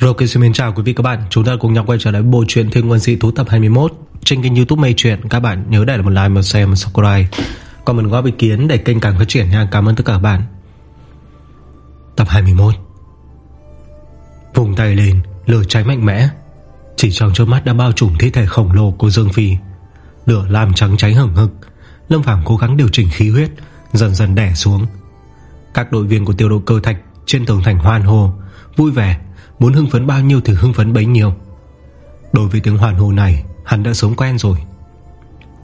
Ok xin chào quý vị các bạn. Chúng ta cùng nhau quay trở lại bộ truyện Thiên Nguyên Dị Thú tập 21 Trên kênh youtube Mây Chuyện. Các bạn nhớ để lại một like, một share, một subscribe. Còn mình góp ý kiến để kênh càng phát triển nha. Cảm ơn tất cả các bạn. Tập 21 Vùng tay lên Lửa cháy mạnh mẽ. Chỉ trong trước mắt đã bao trùm thi thể khổng lồ của Dương Phi. Lửa làm trắng cháy hừng hực. Lâm Phàm cố gắng điều chỉnh khí huyết Dần dần đẻ xuống. Các đội viên của tiêu độ cơ thạch Trên tường thành hoan hô Vui vẻ. Muốn hưng phấn bao nhiêu thì hưng phấn bấy nhiêu. Đối với tiếng hoàn hồ này Hắn đã sống quen rồi.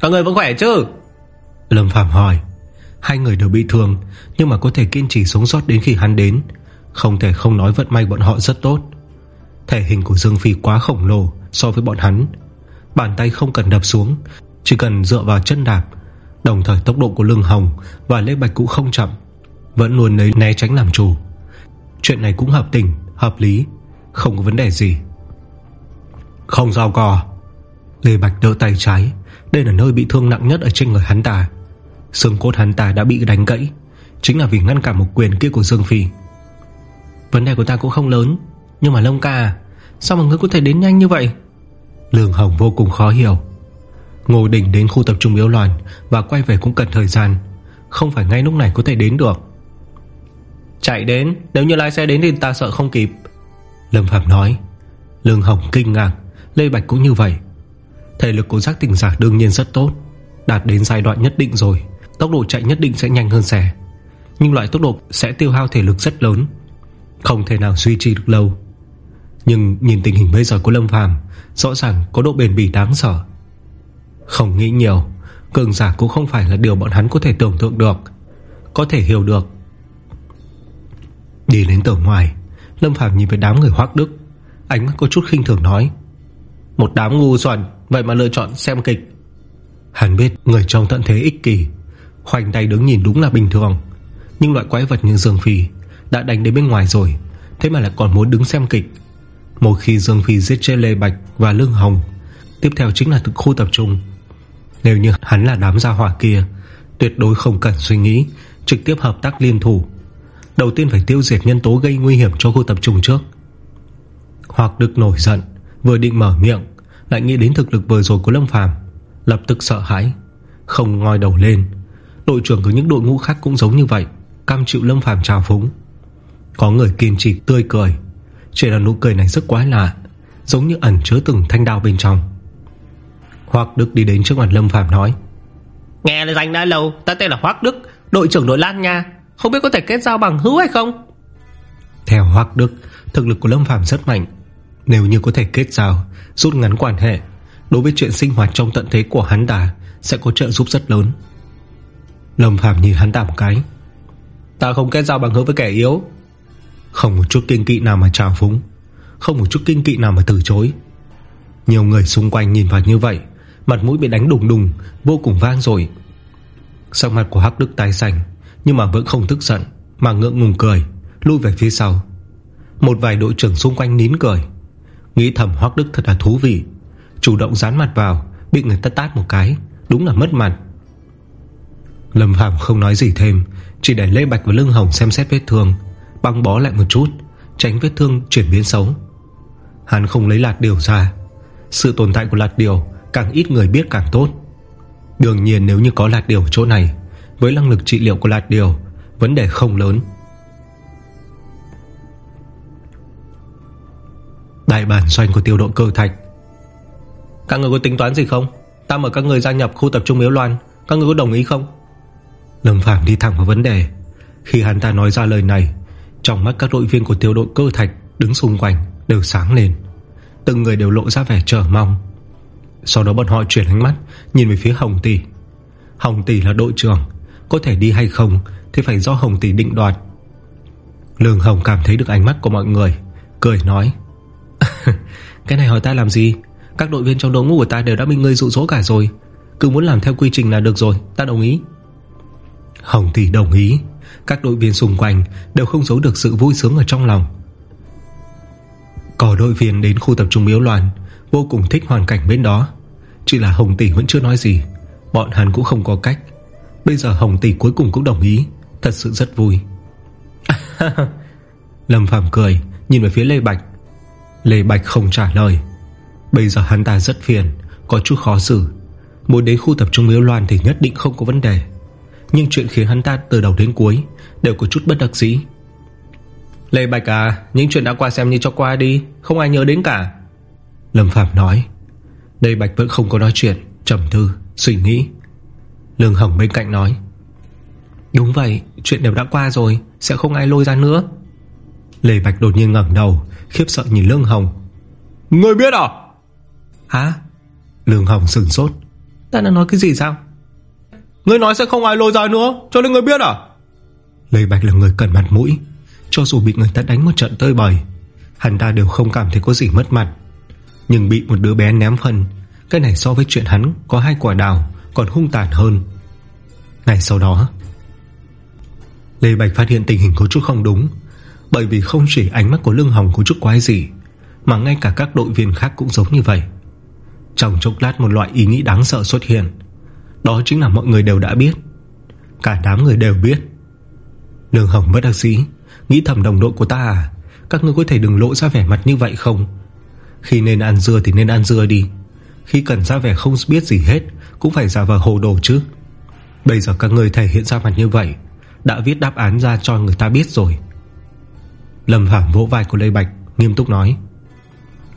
Các người vẫn khỏe chứ? Lâm Phạm hỏi. Hai người đều bị thương Nhưng mà có thể kiên trì sống sót đến khi hắn đến. Không thể không nói vận may bọn họ rất tốt. Thể hình của Dương Phi quá khổng lồ So với bọn hắn. Bàn tay không cần đập xuống Chỉ cần dựa vào chân đạp. Đồng thời tốc độ của lưng hồng Và lê bạch cũng không chậm Vẫn luôn lấy né tránh làm chủ. Chuyện này cũng hợp tình, hợp lý không có vấn đề gì. Không sao cò Lê Bạch đỡ tay trái. Đây là nơi bị thương nặng nhất ở trên người hắn ta. Xương cốt hắn ta đã bị đánh gãy. Chính là vì ngăn cản một quyền kia của Dương Phi. Vấn đề của ta cũng không lớn, Nhưng mà Long ca à, Sao mà ngươi có thể đến nhanh như vậy? Lương Hồng vô cùng khó hiểu. Ngô Đình đến khu tập trung yếu loạn Và quay về cũng cần thời gian. Không phải ngay lúc này có thể đến được. Chạy đến, Nếu như lái xe đến thì ta sợ không kịp. Lâm Phạm nói. Lương Hồng kinh ngạc, Lê Bạch cũng như vậy. Thể lực của giác tỉnh giả đương nhiên rất tốt, Đạt đến giai đoạn nhất định rồi, Tốc độ chạy nhất định sẽ nhanh hơn xe Nhưng loại tốc độ sẽ tiêu hao thể lực rất lớn, Không thể nào duy trì được lâu. Nhưng nhìn tình hình bây giờ của Lâm Phàm Rõ ràng có độ bền bỉ đáng sợ. Không nghĩ nhiều, Cường giả cũng không phải là điều bọn hắn có thể tưởng tượng được, Có thể hiểu được. Đi đến tường ngoài Lâm Phàm nhìn về đám người hoác đức. Ánh mắt có chút khinh thường nói, Một đám ngu xuẩn, Vậy mà lựa chọn xem kịch. Hắn biết người trong tận thế ích kỷ, Khoanh tay đứng nhìn đúng là bình thường. Nhưng loại quái vật như Dương Phi Đã đánh đến bên ngoài rồi, Thế mà lại còn muốn đứng xem kịch. Một khi Dương Phi giết chết Lê Bạch và Lương Hồng, Tiếp theo chính là thực khu tập trung. Nếu như hắn là đám gia hỏa kia, Tuyệt đối không cần suy nghĩ, Trực tiếp hợp tác liên thủ. Đầu tiên phải tiêu diệt nhân tố gây nguy hiểm cho khu tập trung trước. Hoặc được nổi giận, Vừa định mở miệng, Lại nghĩ đến thực lực vừa rồi của Lâm Phàm, Lập tức sợ hãi, Không ngoi đầu lên. Đội trưởng của những đội ngũ khác cũng giống như vậy, Cam chịu Lâm Phàm trào phúng. Có người kiên trì tươi cười, Chỉ là nụ cười này rất quái lạ, Giống như ẩn chứa từng thanh đao bên trong. Hoặc Đức đi đến trước mặt Lâm Phàm nói, Nghe là danh đã lâu, Ta tên là Hoác Đức, Đội trưởng đội Lan nha. Không biết có thể kết giao bằng hữu hay không? Theo Hoác Đức, Thực lực của Lâm Phàm rất mạnh. Nếu như có thể kết giao, Rút ngắn quan hệ, Đối với chuyện sinh hoạt trong tận thế của hắn ta Sẽ có trợ giúp rất lớn. Lâm Phàm nhìn hắn ta một cái. Ta không kết giao bằng hữu với kẻ yếu. Không một chút kinh kỵ nào mà trào phúng. Không một chút kinh kỵ nào mà từ chối. Nhiều người xung quanh nhìn vào như vậy, Mặt mũi bị đánh đùng đùng, Vô cùng vang rồi. Sắc mặt của Hắc Đức tái xanh. Nhưng mà vẫn không tức giận, Mà ngượng ngùng cười, Lui về phía sau. Một vài đội trưởng xung quanh nín cười, Nghĩ thầm Hoác Đức thật là thú vị, Chủ động dán mặt vào, Bị người ta tát một cái, Đúng là mất mặt. Lâm Phạm không nói gì thêm, Chỉ để Lê Bạch và Lương Hồng xem xét vết thương, Băng bó lại một chút, Tránh vết thương chuyển biến xấu. Hắn không lấy lạt điều ra. Sự tồn tại của lạt điều Càng ít người biết càng tốt. Đương nhiên nếu như có lạt điều chỗ này với năng lực trị liệu của lạt điều, Vấn đề không lớn. Đại bản doanh của tiêu độ cơ thạch. Các người có tính toán gì không? Ta mời các người gia nhập khu tập trung miếu loan, Các người có đồng ý không? Lâm Phàm đi thẳng vào vấn đề. Khi hắn ta nói ra lời này, Trong mắt các đội viên của tiêu đội cơ thạch Đứng xung quanh đều sáng lên. Từng người đều lộ ra vẻ chờ mong. Sau đó bọn họ chuyển ánh mắt, Nhìn về phía Hồng Tỷ. Hồng Tỷ là đội trưởng có thể đi hay không, thì phải do Hồng Tỷ định đoạt. Lương Hồng cảm thấy được ánh mắt của mọi người, Cười nói, Cái này hỏi ta làm gì? Các đội viên trong đội ngũ của ta đều đã bị ngươi dụ dỗ cả rồi. Cứ muốn làm theo quy trình là được rồi, Ta đồng ý. Hồng Tỷ đồng ý. Các đội viên xung quanh đều không giấu được sự vui sướng ở trong lòng. Có đội viên đến khu tập trung miếu loạn, Vô cùng thích hoàn cảnh bên đó. Chỉ là Hồng Tỷ vẫn chưa nói gì, Bọn hắn cũng không có cách. Bây giờ Hồng Tỷ cuối cùng cũng đồng ý. Thật sự rất vui. Lâm Phàm cười Nhìn về phía Lê Bạch. Lê Bạch không trả lời. Bây giờ hắn ta rất phiền Có chút khó xử. Muốn đến khu tập trung Miếu Loan thì nhất định không có vấn đề. Nhưng chuyện khiến hắn ta từ đầu đến cuối Đều có chút bất đắc dĩ. Lê Bạch à Những chuyện đã qua xem như cho qua đi Không ai nhớ đến cả. Lâm Phạm nói. Lê Bạch vẫn không có nói chuyện trầm tư, suy nghĩ. Lương Hồng bên cạnh nói. Đúng vậy Chuyện đều đã qua rồi Sẽ không ai lôi ra nữa. Lê Bạch đột nhiên ngẩng đầu Khiếp sợ nhìn Lương Hồng. Người biết à? Hả? Lương Hồng sừng sốt. Ta đã nói cái gì sao? Ngươi nói sẽ không ai lôi ra nữa Cho nên ngươi biết à? Lê Bạch là người cần mặt mũi. Cho dù bị người ta đánh một trận tơi bời Hắn ta đều không cảm thấy có gì mất mặt. Nhưng bị một đứa bé ném phân Cái này so với chuyện hắn có hai quả đào còn hung tàn hơn. Ngày sau đó, Lê Bạch phát hiện tình hình có chút không đúng, Bởi vì không chỉ ánh mắt của Lương Hồng có chút quái gì, Mà ngay cả các đội viên khác cũng giống như vậy. Trong chốc lát một loại ý nghĩ đáng sợ xuất hiện. Đó chính là mọi người đều đã biết. Cả đám người đều biết. Lương Hồng bất đắc dĩ, Nghĩ thầm đồng đội của ta à? Các ngươi có thể đừng lộ ra vẻ mặt như vậy không? Khi nên ăn dưa thì nên ăn dưa đi. Khi cần ra vẻ không biết gì hết cũng phải ra vào hồ đồ chứ. Bây giờ các người thể hiện ra mặt như vậy Đã viết đáp án ra cho người ta biết rồi. Lâm Phạm vỗ vai của Lê Bạch Nghiêm túc nói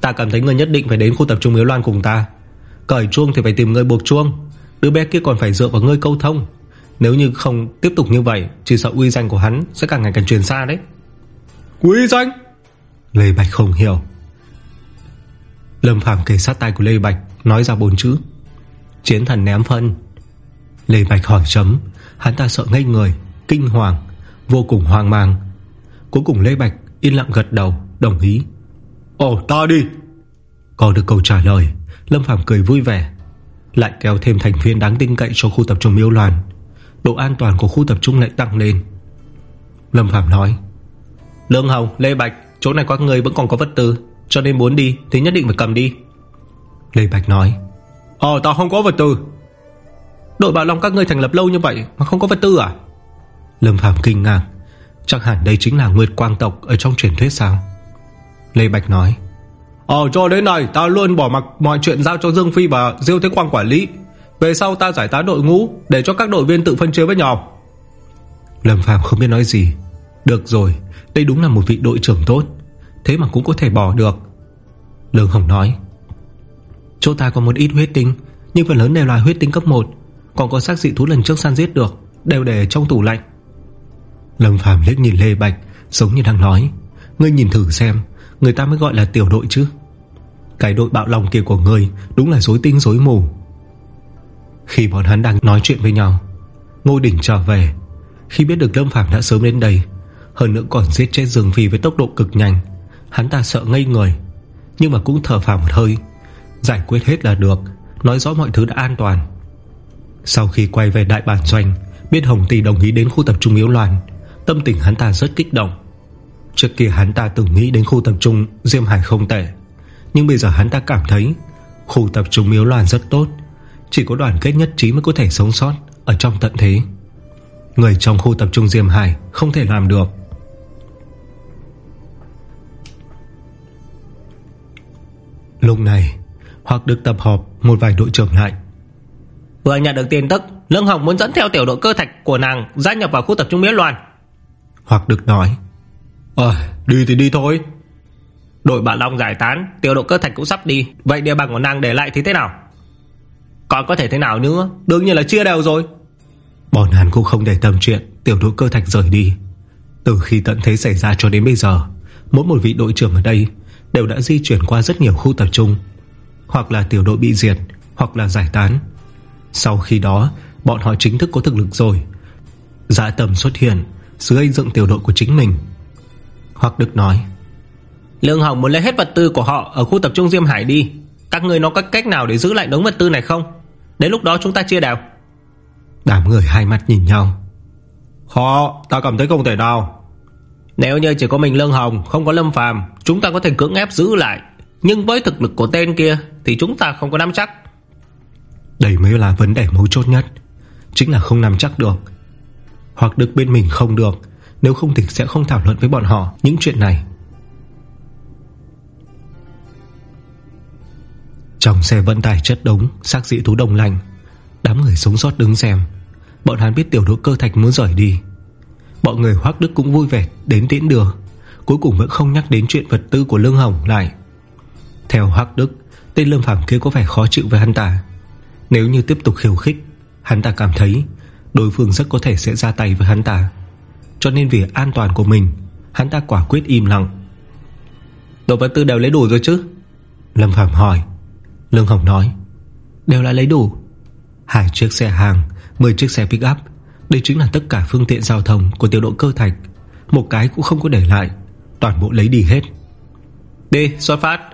Ta cảm thấy người nhất định phải đến khu tập trung Miếu Loan cùng ta. Cởi chuông thì phải tìm người buộc chuông Đứa bé kia còn phải dựa vào ngươi câu thông. Nếu như không tiếp tục như vậy Chỉ sợ uy danh của hắn sẽ càng ngày càng truyền xa đấy. Uy danh? Lê Bạch không hiểu. Lâm Phạm kề sát tay của Lê Bạch Nói ra bốn chữ Chiến thần ném phân. Lê Bạch hỏi chấm Hắn ta sợ ngây người Kinh hoàng Vô cùng hoang mang. Cuối cùng Lê Bạch yên lặng gật đầu Đồng ý. Ồ ta đi. Có được câu trả lời Lâm Phạm cười vui vẻ Lại kéo thêm thành viên đáng tin cậy cho khu tập trung miêu loàn. Độ an toàn của khu tập trung lại tăng lên. Lâm Phạm nói Lương Hồng, Lê Bạch Chỗ này có người vẫn còn có vật tư Cho nên muốn đi thì nhất định phải cầm đi. Lê Bạch nói Ờ tao không có vật tư. Đội bảo Long các ngươi thành lập lâu như vậy Mà không có vật tư à? Lâm Phạm kinh ngạc. Chắc hẳn đây chính là Nguyệt Quang tộc Ở trong truyền thuyết sao? Lê Bạch nói. Ờ cho đến này ta luôn bỏ mặc mọi chuyện giao cho Dương Phi và Diêu Thế Quang quản lý. Về sau ta giải tán đội ngũ Để cho các đội viên tự phân chia với nhau. Lâm Phạm không biết nói gì. Được rồi, Đây đúng là một vị đội trưởng tốt. Thế mà cũng có thể bỏ được. Lương Hồng nói. Chỗ ta có một ít huyết tinh, Nhưng phần lớn đều là huyết tinh cấp 1 Còn có xác dị thú lần trước săn giết được, Đều để trong tủ lạnh. Lâm Phàm liếc nhìn Lê Bạch, Giống như đang nói, Ngươi nhìn thử xem, Người ta mới gọi là tiểu đội chứ? Cái đội bạo lòng kia của ngươi Đúng là dối tinh dối mù. Khi bọn hắn đang nói chuyện với nhau, Ngô Đỉnh trở về. Khi biết được Lâm Phàm đã sớm đến đây, Hơn nữa còn giết chết Dương Phi với tốc độ cực nhanh, Hắn ta sợ ngây người, Nhưng mà cũng thở phào một hơi Giải quyết hết là được, Nói rõ mọi thứ đã an toàn. Sau khi quay về đại bản doanh, Biết Hồng Tỷ đồng ý đến khu tập trung Miếu Loan, Tâm tình hắn ta rất kích động. Trước kia hắn ta từng nghĩ đến khu tập trung Diêm Hải không tệ, Nhưng bây giờ hắn ta cảm thấy Khu tập trung Miếu Loan rất tốt, Chỉ có đoàn kết nhất trí mới có thể sống sót Ở trong tận thế. Người trong khu tập trung Diêm Hải không thể làm được. Lúc này hoặc được tập họp một vài đội trưởng lại. Vừa nhận được tin tức Lương Hồng muốn dẫn theo tiểu đội cơ thạch của nàng Gia nhập vào khu tập trung Miến Loan. Hoặc được nói Ờ đi thì đi thôi. Đội bạn Long giải tán Tiểu đội cơ thạch cũng sắp đi. Vậy địa bàn của nàng để lại thì thế nào? Còn có thể thế nào nữa? Đương nhiên là chia đều rồi. Bọn hắn cũng không để tâm chuyện Tiểu đội cơ thạch rời đi. Từ khi tận thế xảy ra cho đến bây giờ Mỗi một vị đội trưởng ở đây Đều đã di chuyển qua rất nhiều khu tập trung Hoặc là tiểu đội bị diệt Hoặc là giải tán. Sau khi đó Bọn họ chính thức có thực lực rồi. Dạ tầm xuất hiện Sự gây dựng tiểu đội của chính mình. Hoặc Đức nói Lương Hồng muốn lấy hết vật tư của họ Ở khu tập trung Diêm Hải đi. Các người nó có cách nào để giữ lại đống vật tư này không? Đến lúc đó chúng ta chia đều. Đám người hai mắt nhìn nhau. Họ ta cảm thấy không thể nào. Nếu như chỉ có mình Lương Hồng Không có Lâm Phàm Chúng ta có thể cưỡng ép giữ lại nhưng với thực lực của tên kia Thì chúng ta không có nắm chắc. Đây mới là vấn đề mấu chốt nhất. Chính là không nắm chắc được. Hoặc được bên mình không được, Nếu không thì sẽ không thảo luận với bọn họ Những chuyện này. Trong xe vận tải chất đống, xác dị thú đông lạnh, Đám người sống sót đứng xem. Bọn hắn biết tiểu đội cơ thạch muốn rời đi. Bọn người Hoác Đức cũng vui vẻ Đến tiễn đưa. Cuối cùng vẫn không nhắc đến chuyện vật tư của Lương Hồng lại. Theo Hoác Đức Tên Lâm Phàm kia có vẻ khó chịu với hắn ta. Nếu như tiếp tục khiêu khích Hắn ta cảm thấy Đối phương rất có thể sẽ ra tay với hắn ta. Cho nên vì an toàn của mình Hắn ta quả quyết im lặng. Đồ vật tư đều lấy đủ rồi chứ? Lâm Phạm hỏi. Lương Hồng nói. Đều là lấy đủ. Hai chiếc xe hàng 10 chiếc xe pick up Đây chính là tất cả phương tiện giao thông của tiểu đội cơ thạch. Một cái cũng không có để lại Toàn bộ lấy đi hết. Đi xuất phát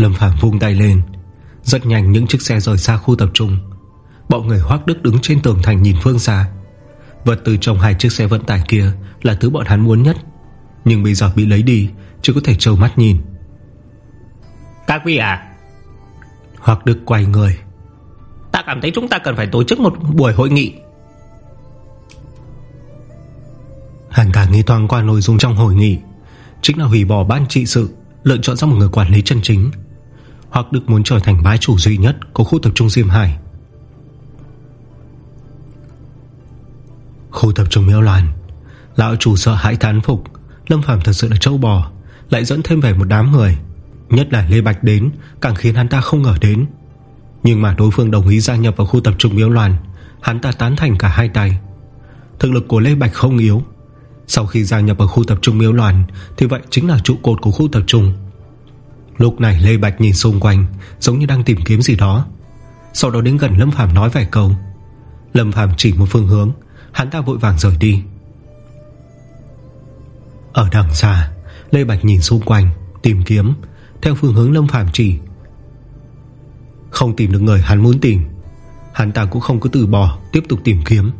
Lâm Phạm vung tay lên Rất nhanh những chiếc xe rời xa khu tập trung. Bọn người hoác đức đứng trên tường thành nhìn phương xa. Vật từ trong hai chiếc xe vận tải kia Là thứ bọn hắn muốn nhất Nhưng bây giờ bị lấy đi Chỉ có thể trâu mắt nhìn. Các vị à Hoác đức quay người. Ta cảm thấy chúng ta cần phải tổ chức một buổi hội nghị. Hắn cả nghi thoáng qua nội dung trong hội nghị Chính là hủy bỏ ban trị sự Lựa chọn ra một người quản lý chân chính hoặc Đức muốn trở thành bái chủ duy nhất Của khu tập trung Diêm Hải. Khu tập trung miêu loan, Lão chủ sợ hãi thán phục, Lâm Phàm thật sự là trâu bò, Lại dẫn thêm về một đám người, Nhất là Lê Bạch đến, Càng khiến hắn ta không ngờ đến. Nhưng mà đối phương đồng ý gia nhập vào khu tập trung miêu loan, Hắn ta tán thành cả hai tay. Thực lực của Lê Bạch không yếu. Sau khi gia nhập vào khu tập trung miêu loan, Thì vậy chính là trụ cột của khu tập trung. Lúc này Lê Bạch nhìn xung quanh, Giống như đang tìm kiếm gì đó. Sau đó đến gần Lâm Phàm nói vài câu. Lâm Phàm chỉ một phương hướng, Hắn ta vội vàng rời đi. Ở đằng xa, Lê Bạch nhìn xung quanh, Tìm kiếm. Theo phương hướng Lâm Phàm chỉ, Không tìm được người hắn muốn tìm. Hắn ta cũng không có từ bỏ, Tiếp tục tìm kiếm.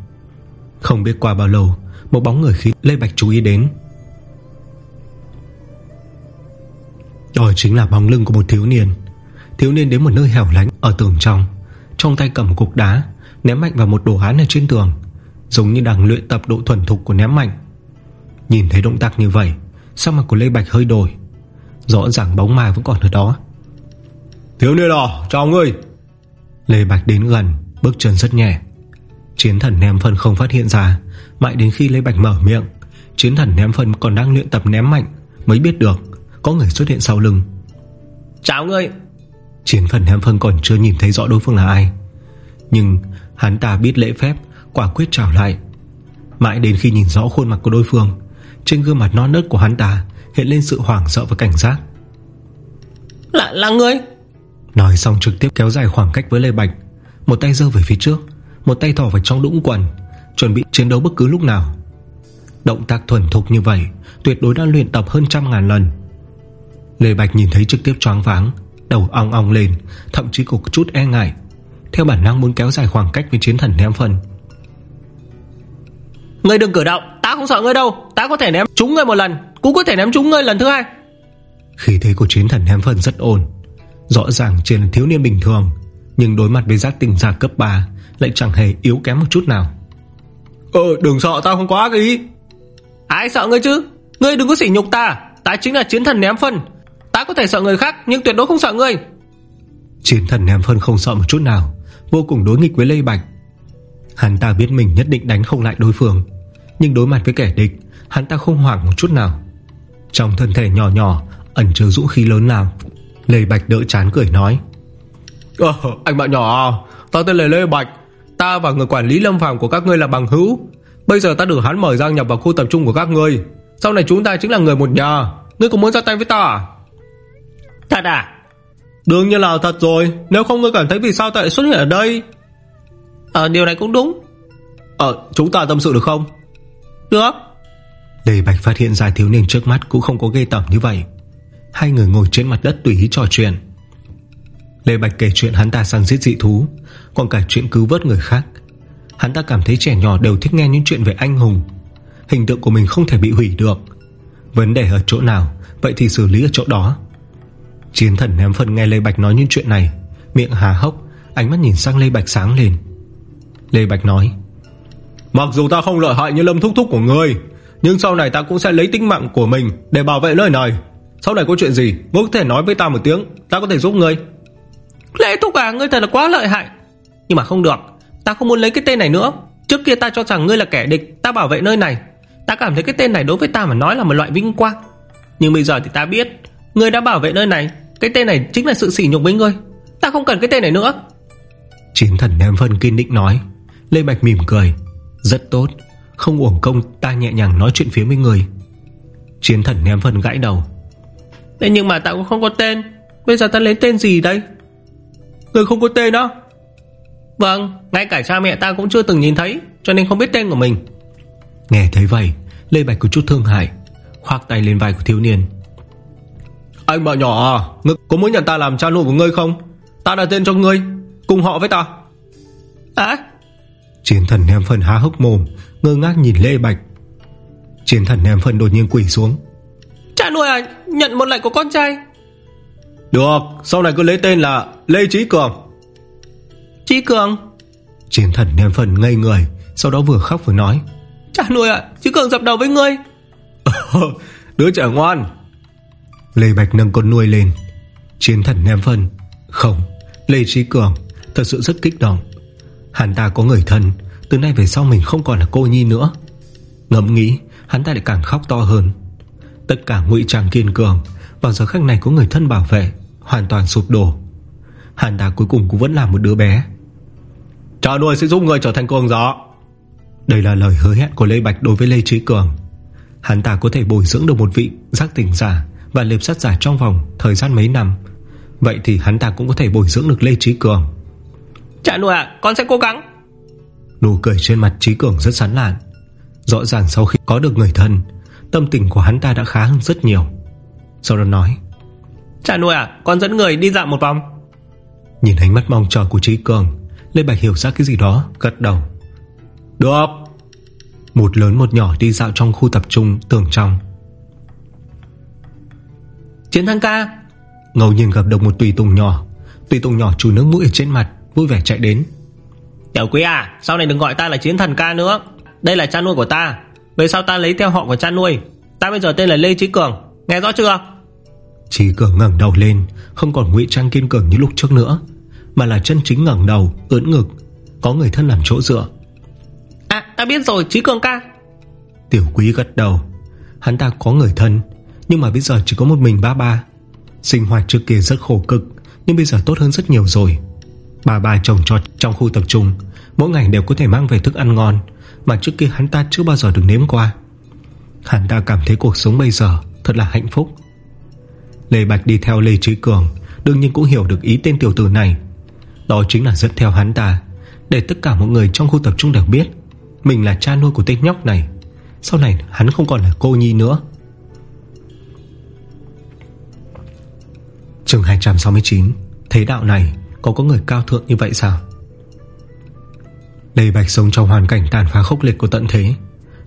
Không biết qua bao lâu, Một bóng người khí Lê Bạch chú ý đến. Đó chính là bóng lưng của một thiếu niên. Thiếu niên đến một nơi hẻo lánh Ở tường trong. Trong tay cầm một cục đá Ném mạnh vào một đồ án ở trên tường Giống như đang luyện tập độ thuần thục của ném mạnh. Nhìn thấy động tác như vậy Sao mặt của Lê Bạch hơi đổi. Rõ ràng bóng ma vẫn còn ở đó. Thiếu niên đỏ chào ngươi. Lê Bạch đến gần Bước chân rất nhẹ. Chiến thần ném phân không phát hiện ra Mãi đến khi Lê Bạch mở miệng Chiến thần ném phân còn đang luyện tập ném mạnh Mới biết được có người xuất hiện sau lưng. Chào ngươi. Chiến thần ném phân còn chưa nhìn thấy rõ đối phương là ai. Nhưng hắn ta biết lễ phép Quả quyết chào lại. Mãi đến khi nhìn rõ khuôn mặt của đối phương Trên gương mặt non nớt của hắn ta Hiện lên sự hoảng sợ và cảnh giác. Là, là ngươi. Nói xong trực tiếp kéo dài khoảng cách với Lê Bạch. Một tay dơ về phía trước Một tay thỏ vào trong đũng quần Chuẩn bị chiến đấu bất cứ lúc nào. Động tác thuần thục như vậy Tuyệt đối đã luyện tập hơn trăm ngàn lần Lê Bạch nhìn thấy trực tiếp choáng váng Đầu ong ong lên Thậm chí có chút e ngại. Theo bản năng muốn kéo dài khoảng cách với chiến thần ném phân Ngươi đừng cử động Ta không sợ ngươi đâu Ta có thể ném trúng ngươi một lần Cũng có thể ném trúng ngươi lần thứ hai. Khi thế của chiến thần ném phân rất ổn. Rõ ràng chỉ là thiếu niên bình thường Nhưng đối mặt với giác tình giả cấp 3 Lại chẳng hề yếu kém một chút nào. Ờ đừng sợ ta không có ác ý. Ai sợ ngươi chứ? Ngươi đừng có sỉ nhục ta Ta chính là chiến thần ném phân Ta có thể sợ người khác Nhưng tuyệt đối không sợ ngươi. Chiến thần ném phân không sợ một chút nào Vô cùng đối nghịch với Lê Bạch. Hắn ta biết mình nhất định đánh không lại đối phương Nhưng đối mặt với kẻ địch Hắn ta không hoảng một chút nào. Trong thân thể nhỏ nhỏ Ẩn chứa dũng khí lớn nào Lê Bạch đỡ chán cười nói Ờ anh bạn nhỏ Ta tên là Lê Bạch. Ta và người quản lý lâm phàm của các ngươi là bằng hữu. Bây giờ ta được hắn mời gia nhập vào khu tập trung của các ngươi. Sau này chúng ta chính là người một nhà. Ngươi có muốn ra tay với ta à Thật à? Đương nhiên là thật rồi Nếu không ngươi cảm thấy vì sao ta lại xuất hiện ở đây? Ờ điều này cũng đúng. Ờ chúng ta tâm sự được không? Được. Lê Bạch phát hiện ra thiếu niên trước mắt Cũng không có ghê tẩm như vậy. Hai người ngồi trên mặt đất tùy ý trò chuyện. Lê Bạch kể chuyện hắn ta săn giết dị thú Còn cả chuyện cứu vớt người khác. Hắn ta cảm thấy trẻ nhỏ đều thích nghe những chuyện về anh hùng. Hình tượng của mình không thể bị hủy được. Vấn đề ở chỗ nào Vậy thì xử lý ở chỗ đó Chiến thần ném phần nghe Lê Bạch nói những chuyện này Miệng hà hốc Ánh mắt nhìn sang Lê Bạch sáng lên. Lê Bạch nói Mặc dù ta không lợi hại như lâm thúc thúc của ngươi Nhưng sau này ta cũng sẽ lấy tính mạng của mình Để bảo vệ nơi này. Sau này có chuyện gì Ngươi có thể nói với ta một tiếng Ta có thể giúp ngươi. Lễ thúc à ngươi thật là quá lợi hại. Nhưng mà không được Ta không muốn lấy cái tên này nữa. Trước kia ta cho rằng ngươi là kẻ địch Ta bảo vệ nơi này. Ta cảm thấy cái tên này đối với ta mà nói là một loại vinh quang. Nhưng bây giờ thì ta biết Ngươi đã bảo vệ nơi này Cái tên này chính là sự sỉ nhục với ngươi. Ta không cần cái tên này nữa. Chiến thần Nam Vân kiên định nói. Lê Bạch mỉm cười. Rất tốt. Không uổng công ta nhẹ nhàng nói chuyện phía với người. Chiến thần Nam Vân gãi đầu. Thế nhưng mà ta cũng không có tên. Bây giờ ta lấy tên gì đây? Người không có tên đó Vâng Ngay cả cha mẹ ta cũng chưa từng nhìn thấy Cho nên không biết tên của mình. Nghe thấy vậy Lê Bạch có chút thương hại Khoác tay lên vai của thiếu niên Anh bảo nhỏ à Ngươi có muốn nhận ta làm cha nuôi của ngươi không? Ta đặt tên cho ngươi Cùng họ với ta. À Chiến thần ném phần há hốc mồm Ngơ ngác nhìn Lê Bạch. Chiến thần ném phần đột nhiên quỷ xuống. Cha nuôi à Nhận một lệnh của con trai. Được Sau này cứ lấy tên là Lê Trí Cường. Trí Cường? Chiến thần ném phần ngây người Sau đó vừa khóc vừa nói. Cha nuôi ạ à, Trí Cường dập đầu với ngươi. Đứa trẻ ngoan Lê Bạch nâng con nuôi lên. Chiến thần ném phân Không Lê Trí Cường Thật sự rất kích động. Hắn ta có người thân Từ nay về sau mình không còn là cô nhi nữa. Ngẫm nghĩ Hắn ta lại càng khóc to hơn. Tất cả ngụy trang kiên cường Vào giờ khắc này có người thân bảo vệ Hoàn toàn sụp đổ. Hắn ta cuối cùng cũng vẫn là một đứa bé. Cha nuôi sẽ giúp người trở thành cường giả. Đây là lời hứa hẹn của Lê Bạch đối với Lê Trí Cường. Hắn ta có thể bồi dưỡng được một vị giác tỉnh giả Và liệp sát giả trong vòng Thời gian mấy năm. Vậy thì hắn ta cũng có thể bồi dưỡng được Lê Trí Cường. Cha nuôi ạ Con sẽ cố gắng. Nụ cười trên mặt Trí Cường rất sán lạn. Rõ ràng sau khi có được người thân Tâm tình của hắn ta đã khá hơn rất nhiều. Sau đó nói Cha nuôi à Con dẫn người đi dạo một vòng. Nhìn ánh mắt mong chờ của Trí Cường Lê Bạch hiểu ra cái gì đó Gật đầu. Được. Một lớn một nhỏ đi dạo trong khu tập trung tường trong Chiến thắng ca. Ngẫu nhiên gặp được một tùy tùng nhỏ. Tùy tùng nhỏ chùi nước mũi ở trên mặt Vui vẻ chạy đến. Tiểu quý à Sau này đừng gọi ta là chiến thần ca nữa. Đây là cha nuôi của ta. Về sau ta lấy theo họ của cha nuôi. Ta bây giờ tên là Lê Trí Cường. Nghe rõ chưa? Trí Cường ngẩng đầu lên Không còn ngụy trang kiên cường như lúc trước nữa Mà là chân chính ngẩng đầu ưỡn ngực Có người thân làm chỗ dựa. À ta biết rồi Trí Cường ca. Tiểu quý gật đầu. Hắn ta có người thân nhưng mà bây giờ chỉ có một mình ba ba. Sinh hoạt trước kia rất khổ cực, Nhưng bây giờ tốt hơn rất nhiều rồi. Bà bà trồng trọt trong khu tập trung, Mỗi ngày đều có thể mang về thức ăn ngon, Mà trước kia hắn ta chưa bao giờ được nếm qua. Hắn ta cảm thấy cuộc sống bây giờ Thật là hạnh phúc. Lê Bạch đi theo Lê Trí Cường, Đương nhiên cũng hiểu được ý tên tiểu tử này. Đó chính là dẫn theo hắn ta, Để tất cả mọi người trong khu tập trung đều biết, Mình là cha nuôi của tên nhóc này. Sau này hắn không còn là cô nhi nữa. Trường 269 Thế đạo này có có người cao thượng như vậy sao? Lê Bạch sống trong hoàn cảnh tàn phá khốc liệt của tận thế,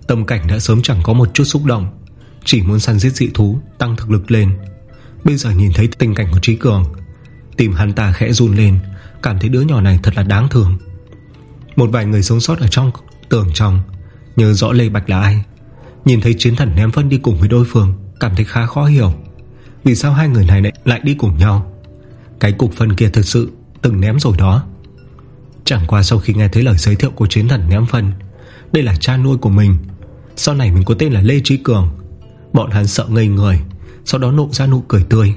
Tâm cảnh đã sớm chẳng có một chút xúc động, Chỉ muốn săn giết dị thú, Tăng thực lực lên. Bây giờ nhìn thấy tình cảnh của Trí Cường Tìm hắn ta khẽ run lên, Cảm thấy đứa nhỏ này thật là đáng thương. Một vài người sống sót ở trong tường trong, Nhớ rõ Lê Bạch là ai, Nhìn thấy chiến thần ném phân đi cùng với đối phương, Cảm thấy khá khó hiểu. Vì sao hai người này lại đi cùng nhau? Cái cục phân kia thực sự từng ném rồi đó. Chẳng qua sau khi nghe thấy lời giới thiệu của chiến thần ném phân, Đây là cha nuôi của mình. Sau này mình có tên là Lê Trí Cường. Bọn hắn sợ ngây người, Sau đó nụ ra nụ cười tươi.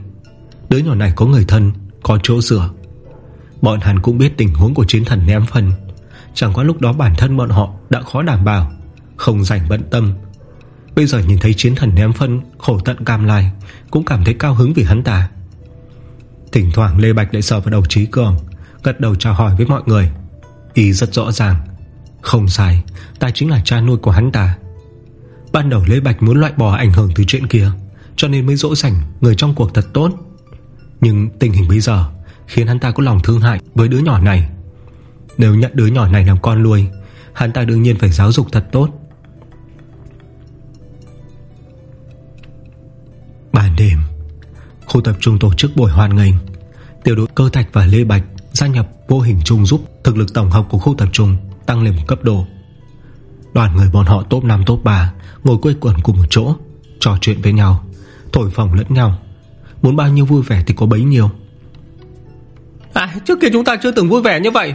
Đứa nhỏ này có người thân, Có chỗ dựa. Bọn hắn cũng biết tình huống của chiến thần ném phân. Chẳng qua lúc đó bản thân bọn họ Đã khó đảm bảo, Không rảnh bận tâm. Bây giờ nhìn thấy chiến thần ném phân Khổ tận cam lai cũng cảm thấy cao hứng vì hắn ta. Thỉnh thoảng Lê Bạch lại sờ vào đầu Trí Cường, Gật đầu chào hỏi với mọi người. Ý rất rõ ràng, Không sai, Ta chính là cha nuôi của hắn ta. Ban đầu Lê Bạch muốn loại bỏ ảnh hưởng từ chuyện kia, Cho nên mới dỗ dành Người trong cuộc thật tốt. Nhưng tình hình bây giờ Khiến hắn ta có lòng thương hại với đứa nhỏ này. Nếu nhận đứa nhỏ này làm con nuôi, Hắn ta đương nhiên phải giáo dục thật tốt. Ban đêm Khu tập trung tổ chức buổi hoàn ngành Tiểu đội cơ thạch và Lê Bạch Gia nhập vô hình chung giúp thực lực tổng hợp của khu tập trung Tăng lên một cấp độ. Đoàn người bọn họ top 5 top 3 Ngồi quây quần cùng một chỗ Trò chuyện với nhau Thổi phồng lẫn nhau. Muốn bao nhiêu vui vẻ thì có bấy nhiêu. À Trước kia chúng ta chưa từng vui vẻ như vậy.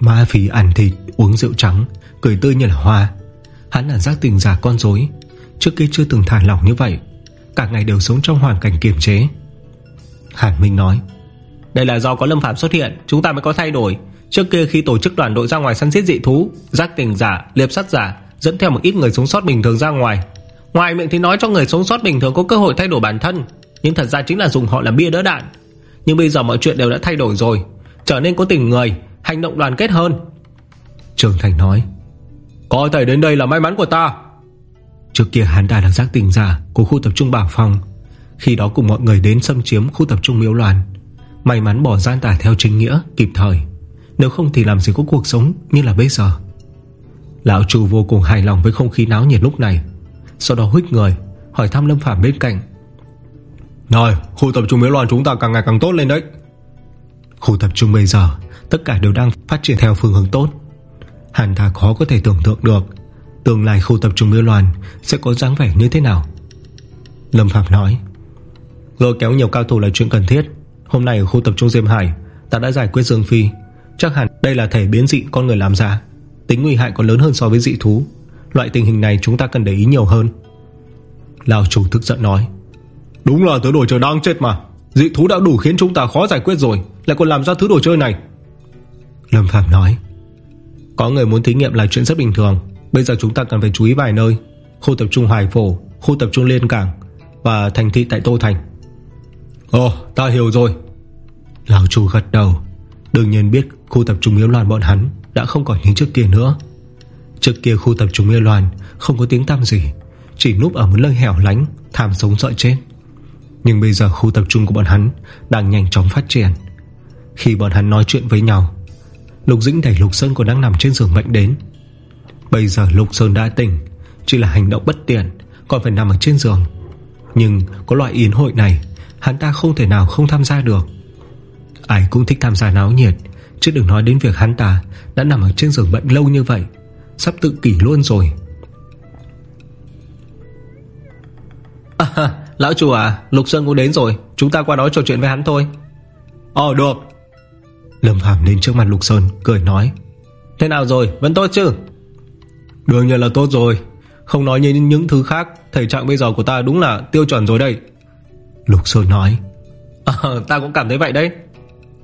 Ma phí ăn thịt Uống rượu trắng Cười tươi như là hoa. Hắn là giác tình giả con dối. Trước kia chưa từng thả lỏng như vậy Cả ngày đều sống trong hoàn cảnh kiềm chế. Hàn Minh nói Đây là do có Lâm Phạm xuất hiện Chúng ta mới có thay đổi. Trước kia khi tổ chức đoàn đội ra ngoài săn giết dị thú Giác tình giả, liệp sắt giả Dẫn theo một ít người sống sót bình thường ra ngoài. Ngoài miệng thì nói cho người sống sót bình thường có cơ hội thay đổi bản thân Nhưng thật ra chính là dùng họ làm bia đỡ đạn. Nhưng bây giờ mọi chuyện đều đã thay đổi rồi Trở nên có tình người Hành động đoàn kết hơn. Trường Thành nói Có thể đến đây là may mắn của ta Trước kia hắn ta là giác tình giả Của khu tập trung Bảo Phong. Khi đó cùng mọi người đến xâm chiếm khu tập trung Miếu Loan. May mắn bỏ gian tả theo chính nghĩa Kịp thời. Nếu không thì làm gì có cuộc sống như là bây giờ. Lão chủ vô cùng hài lòng với không khí náo nhiệt lúc này. Sau đó huyết người Hỏi thăm Lâm Phạm bên cạnh. Rồi khu tập trung Miếu Loan chúng ta càng ngày càng tốt lên đấy. Khu tập trung bây giờ Tất cả đều đang phát triển theo phương hướng tốt. Hẳn thà khó có thể tưởng tượng được Tương lai khu tập trung Miêu loàn Sẽ có dáng vẻ như thế nào? Lâm Phạm nói. Lôi kéo nhiều cao thủ là chuyện cần thiết. Hôm nay ở khu tập trung Diêm Hải, Ta đã giải quyết Dương Phi. Chắc hẳn đây là thể biến dị con người làm ra. Tính nguy hại còn lớn hơn so với dị thú. Loại tình hình này chúng ta cần để ý nhiều hơn. Lão chủ tức giận nói. Đúng là thứ đồ chơi đang chết mà. Dị thú đã đủ khiến chúng ta khó giải quyết rồi, Lại còn làm ra thứ đồ chơi này. Lâm Phạm nói. Có người muốn thí nghiệm là chuyện rất bình thường. Bây giờ chúng ta cần phải chú ý vài nơi. Khu tập trung hải Phổ, Khu tập trung Liên Cảng Và thành thị tại Tô Thành. Ồ, ta hiểu rồi. Lão chủ gật đầu. Đương nhiên biết khu tập trung Miêu loạn bọn hắn Đã không còn như trước kia nữa. Trước kia khu tập trung Miêu loạn Không có tiếng tăm gì, Chỉ núp ở một nơi hẻo lánh, Thảm sống sợ chết. Nhưng bây giờ khu tập trung của bọn hắn Đang nhanh chóng phát triển. Khi bọn hắn nói chuyện với nhau, Lục Dĩnh đẩy Lục Sơn còn đang nằm trên giường bệnh đến. Bây giờ Lục Sơn đã tỉnh Chỉ là hành động bất tiện Còn phải nằm ở trên giường. Nhưng có loại yến hội này Hắn ta không thể nào không tham gia được. Ai cũng thích tham gia náo nhiệt Chứ đừng nói đến việc hắn ta Đã nằm ở trên giường bệnh lâu như vậy Sắp tự kỷ luôn rồi. À, Lão chủ à Lục Sơn cũng đến rồi Chúng ta qua đó trò chuyện với hắn thôi. Ờ được. Lâm Phàm lên trước mặt Lục Sơn Cười nói Thế nào rồi vẫn tốt chứ Đương nhiên là tốt rồi. Không nói như những thứ khác Thể trạng bây giờ của ta đúng là tiêu chuẩn rồi đây. Lục Sơn nói. À, Ta cũng cảm thấy vậy đấy.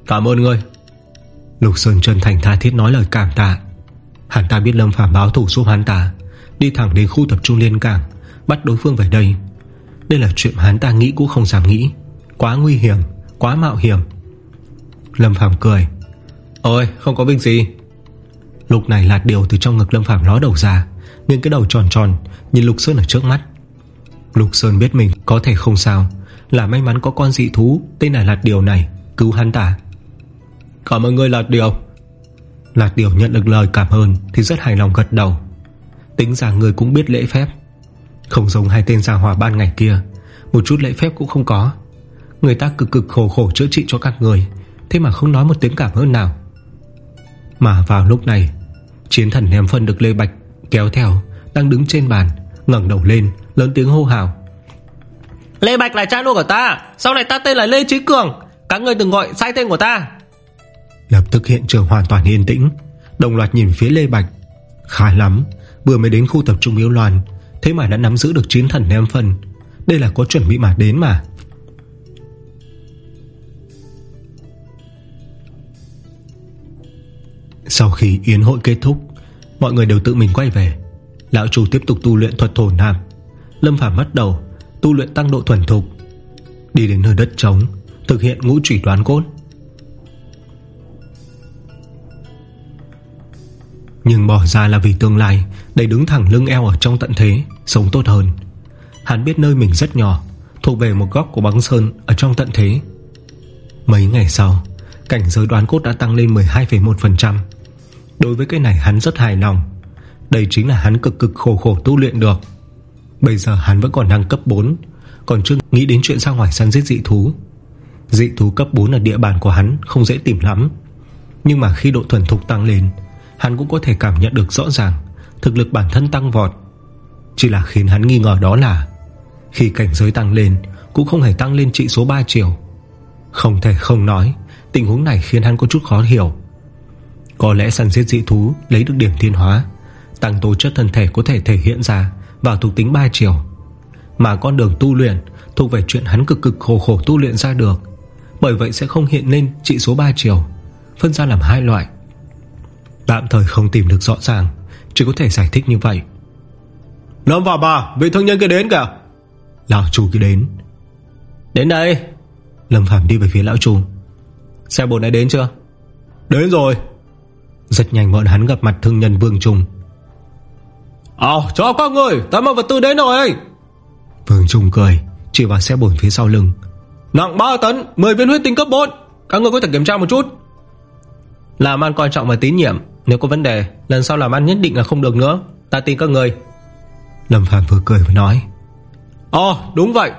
Cảm ơn ngươi. Lục Sơn chân thành tha thiết nói lời cảm tạ. Hắn ta biết Lâm Phàm báo thủ giúp hắn ta Đi thẳng đến khu tập trung liên cảng Bắt đối phương về đây. Đây là chuyện hắn ta nghĩ cũng không dám nghĩ. Quá nguy hiểm, quá mạo hiểm. Lâm Phàm cười. Ôi không có việc gì Lúc này lạt điều từ trong ngực Lâm Phàm ló đầu ra Nhưng cái đầu tròn tròn Nhìn Lục Sơn ở trước mắt. Lục Sơn biết mình có thể không sao, Là may mắn có con dị thú Tên là lạt điều này Cứu hắn ta. Cảm ơn người lạt điều. Lạt điều nhận được lời cảm ơn Thì rất hài lòng gật đầu. Tính ra người cũng biết lễ phép. Không giống hai tên gia hòa ban ngày kia, Một chút lễ phép cũng không có. Người ta cực cực khổ khổ chữa trị cho các người, Thế mà không nói một tiếng cảm ơn nào. Mà vào lúc này Chiến thần ném phân được Lê Bạch Kéo theo đang đứng trên bàn ngẩng đầu lên lớn tiếng hô hào. Lê Bạch là cha nuôi của ta Sau này ta tên là Lê Trí Cường Các người đừng gọi sai tên của ta. Lập tức hiện trường hoàn toàn yên tĩnh Đồng loạt nhìn phía Lê Bạch. Khá lắm Vừa mới đến khu tập trung Miếu Loan Thế mà đã nắm giữ được chiến thần ném phân. Đây là có chuẩn bị mà đến mà Sau khi yến hội kết thúc, Mọi người đều tự mình quay về. Lão chủ tiếp tục tu luyện thuật thổ nam. Lâm Phàm bắt đầu Tu luyện tăng độ thuần thục. Đi đến nơi đất trống, Thực hiện ngũ trủy đoán cốt. Nhưng bỏ ra là vì tương lai, Để đứng thẳng lưng eo ở trong tận thế, Sống tốt hơn. Hắn biết nơi mình rất nhỏ, Thuộc về một góc của băng sơn ở trong tận thế. Mấy ngày sau Cảnh giới đoán cốt đã tăng lên 12,1% Đối với cái này hắn rất hài lòng. Đây chính là hắn cực cực khổ khổ tu luyện được. Bây giờ hắn vẫn còn đang cấp 4 Còn chưa nghĩ đến chuyện ra ngoài săn giết dị thú. Dị thú cấp 4 ở địa bàn của hắn Không dễ tìm lắm. Nhưng mà khi độ thuần thục tăng lên Hắn cũng có thể cảm nhận được rõ ràng Thực lực bản thân tăng vọt. Chỉ là khiến hắn nghi ngờ đó là Khi cảnh giới tăng lên Cũng không hề tăng lên trị số 3 triệu. Không thể không nói Tình huống này khiến hắn có chút khó hiểu. Có lẽ săn giết dị thú Lấy được điểm thiên hóa Tăng tố chất thân thể có thể thể hiện ra Vào thuộc tính 3 chiều. Mà con đường tu luyện Thuộc về chuyện hắn cực cực khổ khổ tu luyện ra được Bởi vậy sẽ không hiện lên trị số 3 chiều Phân ra làm hai loại. Tạm thời không tìm được rõ ràng Chỉ có thể giải thích như vậy. Lâm vào bà Vị thương nhân kia đến kìa. Lão chủ kia đến. Đến đây. Lâm Phạm đi về phía lão chủ Xe bồn này đến chưa? Đến rồi. Rất nhanh bọn hắn gặp mặt thương nhân Vương Trung. Ồ cho các người Ta mang vật tư đến rồi. Vương Trung cười Chỉ vào xe bồn phía sau lưng. Nặng 3 tấn 10 viên huyết tinh cấp 4 Các người có thể kiểm tra một chút. Làm ăn quan trọng và tín nhiệm Nếu có vấn đề Lần sau làm ăn nhất định là không được nữa. Ta tin các người. Lâm Phạm vừa cười vừa nói. Ồ đúng vậy.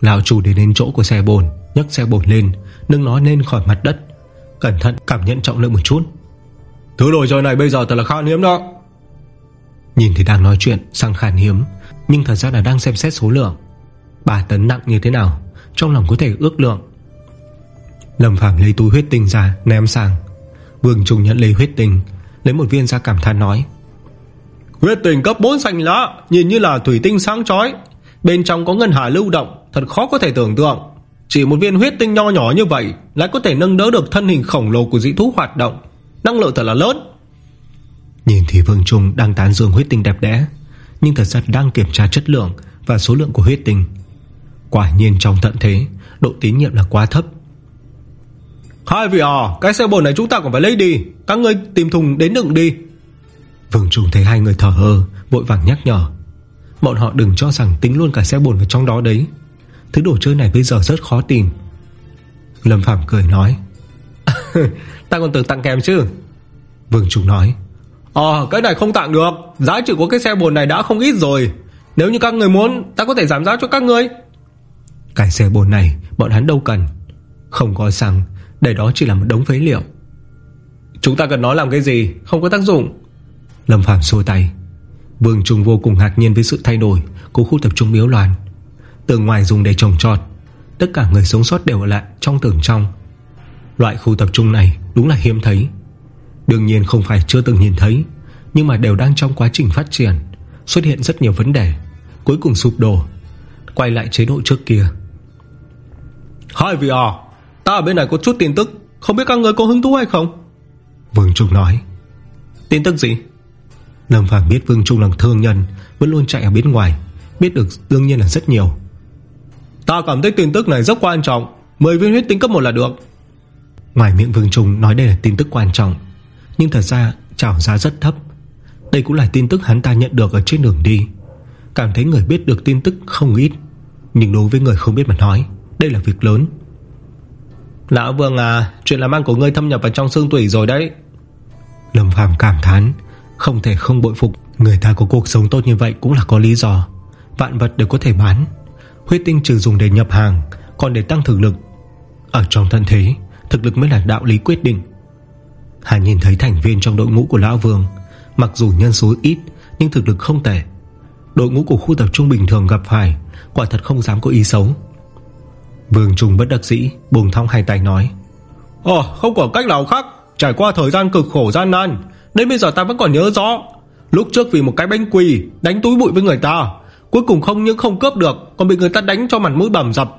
Lão chủ đi đến chỗ của xe bồn nhấc xe bồn lên Nâng nó lên khỏi mặt đất. Cẩn thận cảm nhận trọng lượng một chút. Thứ đồ chơi này bây giờ thật là khan hiếm đó. Nhìn thì đang nói chuyện sang khan hiếm Nhưng thật ra là đang xem xét số lượng. 3 tấn nặng như thế nào Trong lòng có thể ước lượng. Lâm Phạm lấy túi huyết tinh ra Ném sang. Vương Trung nhận lấy huyết tinh Lấy một viên ra cảm than nói. Huyết tinh cấp 4 xanh lá Nhìn như là thủy tinh sáng chói. Bên trong có ngân hà lưu động Thật khó có thể tưởng tượng Chỉ một viên huyết tinh nho nhỏ như vậy Lại có thể nâng đỡ được thân hình khổng lồ của dị thú hoạt động. Năng lượng thật là lớn. Nhìn thì Vương Trung đang tán dương huyết tinh đẹp đẽ Nhưng thật ra đang kiểm tra chất lượng Và số lượng của huyết tinh. Quả nhiên trong tận thế Độ tín nhiệm là quá thấp. Hai vị à Cái xe bồn này chúng ta còn phải lấy đi. Các ngươi tìm thùng đến đựng đi. Vương Trung thấy hai người thở hơ Vội vàng nhắc nhở. Bọn họ đừng cho rằng tính luôn cả xe bồn vào trong đó đấy Thứ đồ chơi này bây giờ rất khó tìm. Lâm Phạm cười nói. Ta còn tưởng tặng kèm chứ. Vương Trung nói. Ờ cái này không tặng được. Giá trị của cái xe bồn này đã không ít rồi. Nếu như các người muốn Ta có thể giảm giá cho các người. Cái xe bồn này bọn hắn đâu cần. Không có xăng Để đó chỉ là một đống phế liệu. Chúng ta cần nó làm cái gì? Không có tác dụng. Lâm Phạm xua tay. Vương Trung vô cùng ngạc nhiên với sự thay đổi. Của khu tập trung miếu loạn Tường ngoài dùng để trồng trọt. Tất cả người sống sót đều ở lại trong tường trong. Loại khu tập trung này đúng là hiếm thấy. Đương nhiên không phải chưa từng nhìn thấy Nhưng mà đều đang trong quá trình phát triển Xuất hiện rất nhiều vấn đề Cuối cùng sụp đổ Quay lại chế độ trước kia. Hai vị à Ta ở bên này có chút tin tức Không biết các người có hứng thú hay không? Vương Trung nói. Tin tức gì? Lâm Phàm biết Vương Trung là thương nhân Vẫn luôn chạy ở bên ngoài Biết được đương nhiên là rất nhiều Ta cảm thấy tin tức này rất quan trọng. 10 viên huyết tinh cấp 1 là được. Ngoài miệng Vương Trung nói đây là tin tức quan trọng Nhưng thật ra trảo giá rất thấp. Đây cũng là tin tức hắn ta nhận được Ở trên đường đi. Cảm thấy người biết được tin tức không ít Nhưng đối với người không biết mà nói Đây là việc lớn. Lão Vương à Chuyện làm ăn của ngươi thâm nhập vào trong xương tủy rồi đấy. Lâm Phàm cảm thán Không thể không bội phục. Người ta có cuộc sống tốt như vậy cũng là có lý do. Vạn vật đều có thể bán Huyết tinh trừ dùng để nhập hàng, Còn để tăng thực lực. Ở trong thân thế, Thực lực mới là đạo lý quyết định. Hà nhìn thấy thành viên trong đội ngũ của Lão Vương, Mặc dù nhân số ít, Nhưng thực lực không tệ. Đội ngũ của khu tập trung bình thường gặp phải, Quả thật không dám có ý xấu. Vương Trung bất đắc dĩ Bùng thong hai tay nói, Ồ, không có cách nào khác, Trải qua thời gian cực khổ gian nan, Đến bây giờ ta vẫn còn nhớ rõ. Lúc trước vì một cái bánh quỳ, Đánh túi bụi với người ta Cuối cùng không những không cướp được, Còn bị người ta đánh cho mặt mũi bầm dập.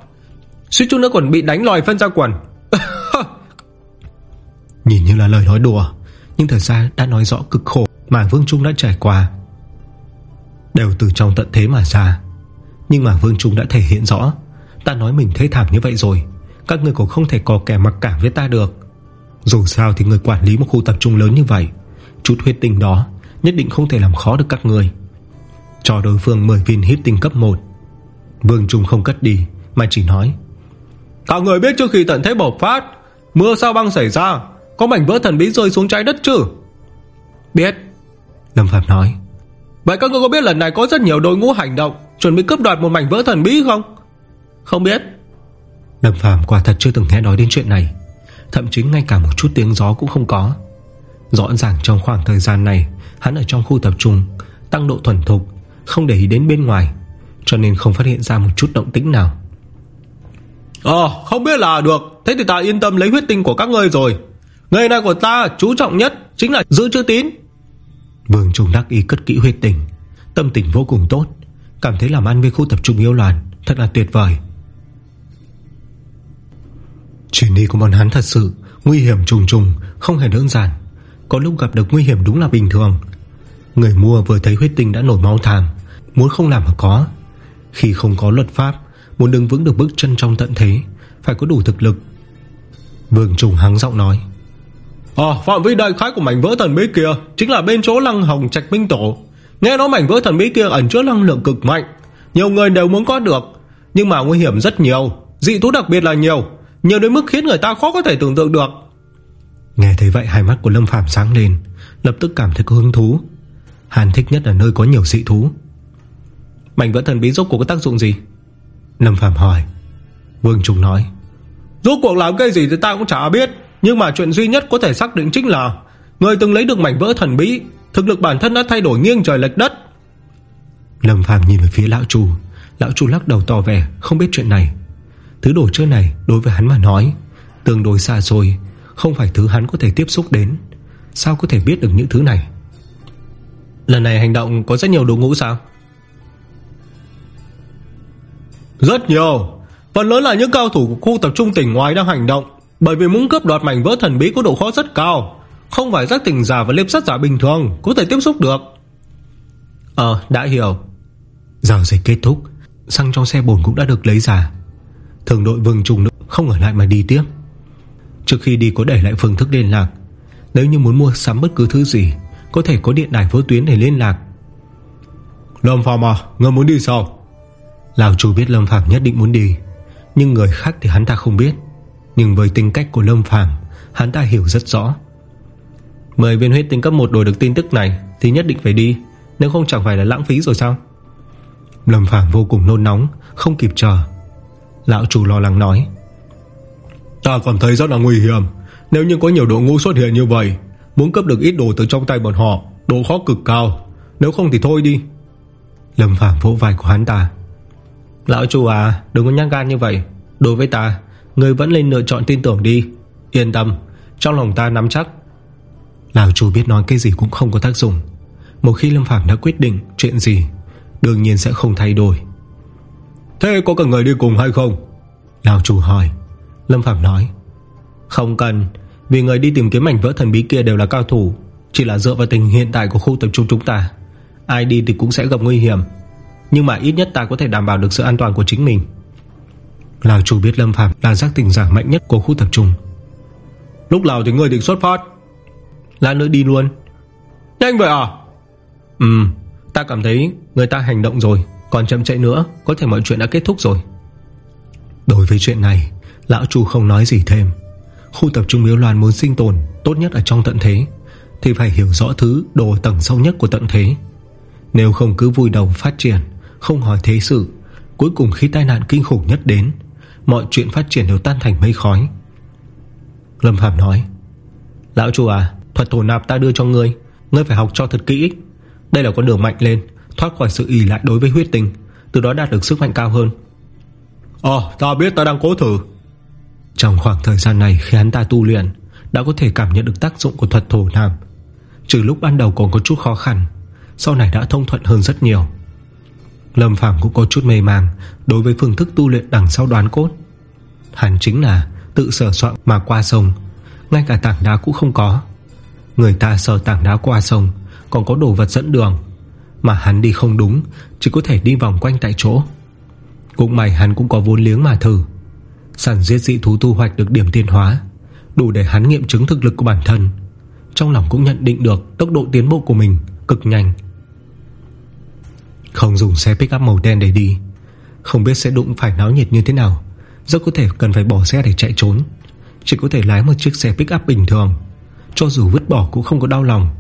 Suýt chút nữa còn bị đánh lòi phân ra quần. Nhìn như là lời nói đùa, Nhưng thật ra đã nói rõ cực khổ Mà Vương Trung đã trải qua. Đều từ trong tận thế mà ra, Nhưng mà Vương Trung đã thể hiện rõ. Ta nói mình thế thảm như vậy rồi, Các người cũng không thể có kẻ mặc cảm với ta được. Dù sao thì người quản lý một khu tập trung lớn như vậy, Chút huyết tình đó Nhất định không thể làm khó được các người. Cho đối phương 10 viên hít tinh cấp 1 Vương Trung không cất đi, Mà chỉ nói Cả người biết trước khi tận thế bộc phát, Mưa sao băng xảy ra? Có mảnh vỡ thần bí rơi xuống trái đất chứ? Biết, Lâm Phạm nói. Vậy các người có biết lần này có rất nhiều đội ngũ hành động Chuẩn bị cướp đoạt một mảnh vỡ thần bí không? Không biết. Lâm Phạm quả thật chưa từng nghe nói đến chuyện này. Thậm chí ngay cả một chút tiếng gió cũng không có. Rõ ràng trong khoảng thời gian này, Hắn ở trong khu tập trung, Tăng độ thuần thục không để ý đến bên ngoài Cho nên không phát hiện ra một chút động tĩnh nào. Ờ không biết là được. Thế thì ta yên tâm lấy huyết tinh của các ngươi rồi. Ngày nay của ta chú trọng nhất Chính là giữ chữ tín. Vương Trung đắc ý cất kỹ huyết tình Tâm tình vô cùng tốt Cảm thấy làm ăn với khu tập trung yêu loạn Thật là tuyệt vời. Chuyến đi của bọn hắn thật sự Nguy hiểm trùng trùng Không hề đơn giản. Có lúc gặp được nguy hiểm đúng là bình thường Người mua vừa thấy huyết tinh đã nổi máu thảm Muốn không làm mà có. Khi không có luật pháp Muốn đứng vững được bước chân trong tận thế Phải có đủ thực lực. Vương Trùng hắng giọng nói. Ờ phạm vi đại khái của mảnh vỡ thần bí kia Chính là bên chỗ lăng hồng trạch minh tổ. Nghe nói mảnh vỡ thần bí kia ẩn chứa năng lượng cực mạnh. Nhiều người đều muốn có được Nhưng mà nguy hiểm rất nhiều Dị thú đặc biệt là nhiều Nhiều đến mức khiến người ta khó có thể tưởng tượng được. Nghe thấy vậy hai mắt của Lâm Phàm sáng lên Lập tức cảm thấy có hứng thú Hàn thích nhất là nơi có nhiều dị thú. Mảnh vỡ thần bí rốt cuộc có tác dụng gì? Lâm Phàm hỏi. Vương Trùng nói. Rốt cuộc làm cái gì thì ta cũng chả biết Nhưng mà chuyện duy nhất có thể xác định chính là Người từng lấy được mảnh vỡ thần bí Thực lực bản thân đã thay đổi nghiêng trời lệch đất. Lâm Phàm nhìn về phía lão chủ Lão chủ lắc đầu tỏ vẻ không biết chuyện này. Thứ đồ chơi này đối với hắn mà nói Tương đối xa xôi Không phải thứ hắn có thể tiếp xúc đến. Sao có thể biết được những thứ này Lần này hành động có rất nhiều đồ ngũ sao? Rất nhiều. Phần lớn là những cao thủ của khu tập trung tỉnh ngoài đang hành động, Bởi vì muốn cướp đoạt mảnh vỡ thần bí có độ khó rất cao. Không phải giác tỉnh giả và liếp sát giả bình thường Có thể tiếp xúc được. Ờ đã hiểu. Giao dịch kết thúc, Xăng trong xe bồn cũng đã được lấy ra. Thường đội vương trùng không ở lại mà đi tiếp. Trước khi đi có để lại phương thức liên lạc. Nếu như muốn mua sắm bất cứ thứ gì có thể có điện đài vô tuyến để liên lạc. Lâm Phạm à Ngươi muốn đi sao? Lào chủ biết Lâm Phạm nhất định muốn đi, Nhưng người khác thì hắn ta không biết. Nhưng với tính cách của Lâm Phạm Hắn ta hiểu rất rõ. Mời viên huyết tinh cấp 1 đổi được tin tức này, Thì nhất định phải đi, Nếu không chẳng phải là lãng phí rồi sao? Lâm Phạm vô cùng nôn nóng, Không kịp chờ. Lão chủ lo lắng nói, Ta cảm thấy rất là nguy hiểm, Nếu như có nhiều độ ngũ xuất hiện như vậy Muốn cấp được ít đồ từ trong tay bọn họ, Độ khó cực cao. Nếu không thì thôi đi. Lâm Phạm vỗ vai của hắn ta. Lão chủ à đừng có nhắc gan như vậy. Đối với ta Người vẫn nên lựa chọn tin tưởng đi. Yên tâm, Trong lòng ta nắm chắc. Lão chủ biết nói cái gì cũng không có tác dụng. Một khi Lâm Phạm đã quyết định chuyện gì, Đương nhiên sẽ không thay đổi. Thế có cần người đi cùng hay không? Lão chủ hỏi. Lâm Phạm nói. Không cần vì người đi tìm kiếm mảnh vỡ thần bí kia đều là cao thủ, Chỉ là dựa vào tình hiện tại của khu tập trung chúng ta. Ai đi thì cũng sẽ gặp nguy hiểm, Nhưng mà ít nhất ta có thể đảm bảo được sự an toàn của chính mình. Lão chủ biết Lâm Phạm là giác tình giả mạnh nhất của khu tập trung. Lúc nào thì người định xuất phát. Lát nữa đi luôn. Nhanh vậy à? Ừ Ta cảm thấy người ta hành động rồi, Còn chậm chạy nữa, Có thể mọi chuyện đã kết thúc rồi. Đối với chuyện này, Lão chu không nói gì thêm. Khu tập trung miếu loạn muốn sinh tồn, Tốt nhất ở trong tận thế, Thì phải hiểu rõ thứ đồ tầng sâu nhất của tận thế. Nếu không cứ vui đầu phát triển, Không hỏi thế sự, Cuối cùng khi tai nạn kinh khủng nhất đến, Mọi chuyện phát triển đều tan thành mây khói. Lâm Phạm nói, Lão chủ à Thuật thổ nạp ta đưa cho ngươi Ngươi phải học cho thật kỹ. Đây là con đường mạnh lên, Thoát khỏi sự ỷ lại đối với huyết tình Từ đó đạt được sức mạnh cao hơn. Ờ ta biết ta đang cố thử. Trong khoảng thời gian này khi hắn ta tu luyện, Đã có thể cảm nhận được tác dụng của thuật thổ nam. Trừ lúc ban đầu còn có chút khó khăn, Sau này đã thông thuận hơn rất nhiều. Lâm Phàm cũng có chút mê màng Đối với phương thức tu luyện đằng sau đoán cốt. Hắn chính là Tự sở soạn mà qua sông, Ngay cả tảng đá cũng không có. Người ta sờ tảng đá qua sông, Còn có đồ vật dẫn đường, Mà hắn đi không đúng, Chỉ có thể đi vòng quanh tại chỗ. Cũng may hắn cũng có vốn liếng mà thử. Sản giết dị thú thu hoạch được điểm tiên hóa, Đủ để hắn nghiệm chứng thực lực của bản thân. Trong lòng cũng nhận định được Tốc độ tiến bộ của mình cực nhanh. Không dùng xe pick up màu đen để đi. Không biết sẽ đụng phải náo nhiệt như thế nào. Rất có thể cần phải bỏ xe để chạy trốn. Chỉ có thể lái một chiếc xe pick up bình thường. Cho dù vứt bỏ cũng không có đau lòng.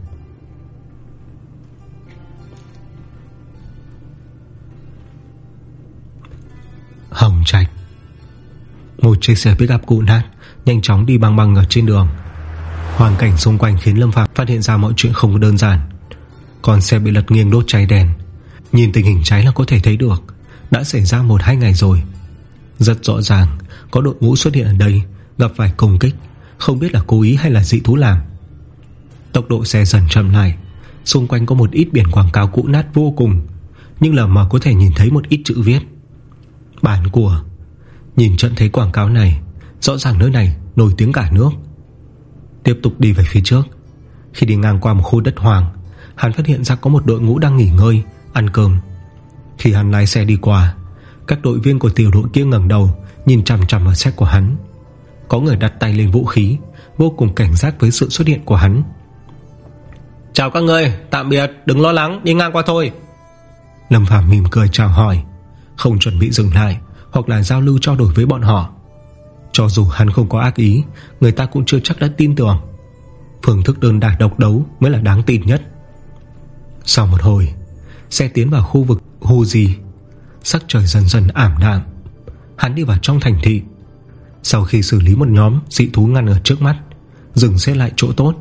Hồng Trạch một chiếc xe pick up cụ nát, Nhanh chóng đi băng băng ở trên đường. Hoàn cảnh xung quanh khiến Lâm Phạm phát hiện ra mọi chuyện không đơn giản. Còn xe bị lật nghiêng đốt cháy đèn. Nhìn tình hình cháy là có thể thấy được, Đã xảy ra một hai ngày rồi. Rất rõ ràng, Có đội ngũ xuất hiện ở đây, Gặp phải công kích, Không biết là cố ý hay là dị thú làm. Tốc độ xe dần chậm lại, Xung quanh có một ít biển quảng cáo cũ nát vô cùng, Nhưng là mà có thể nhìn thấy một ít chữ viết. Bản của Nhìn trận thấy quảng cáo này Rõ ràng nơi này nổi tiếng cả nước. Tiếp tục đi về phía trước. Khi đi ngang qua một khu đất hoàng Hắn phát hiện ra có một đội ngũ đang nghỉ ngơi Ăn cơm. Khi hắn lái xe đi qua Các đội viên của tiểu đội kia ngẩng đầu Nhìn chằm chằm vào xe của hắn. Có người đặt tay lên vũ khí Vô cùng cảnh giác với sự xuất hiện của hắn. Chào các người Tạm biệt đừng lo lắng đi ngang qua thôi. Lâm Phàm mỉm cười chào hỏi Không chuẩn bị dừng lại hoặc là giao lưu trao đổi với bọn họ. Cho dù hắn không có ác ý Người ta cũng chưa chắc đã tin tưởng. Phương thức đơn đả độc đấu Mới là đáng tin nhất. Sau một hồi Xe tiến vào khu vực Hu Di. Sắc trời dần dần ảm đạm. Hắn đi vào trong thành thị. Sau khi xử lý một nhóm dị thú ngăn ở trước mắt Dừng xe lại chỗ tốt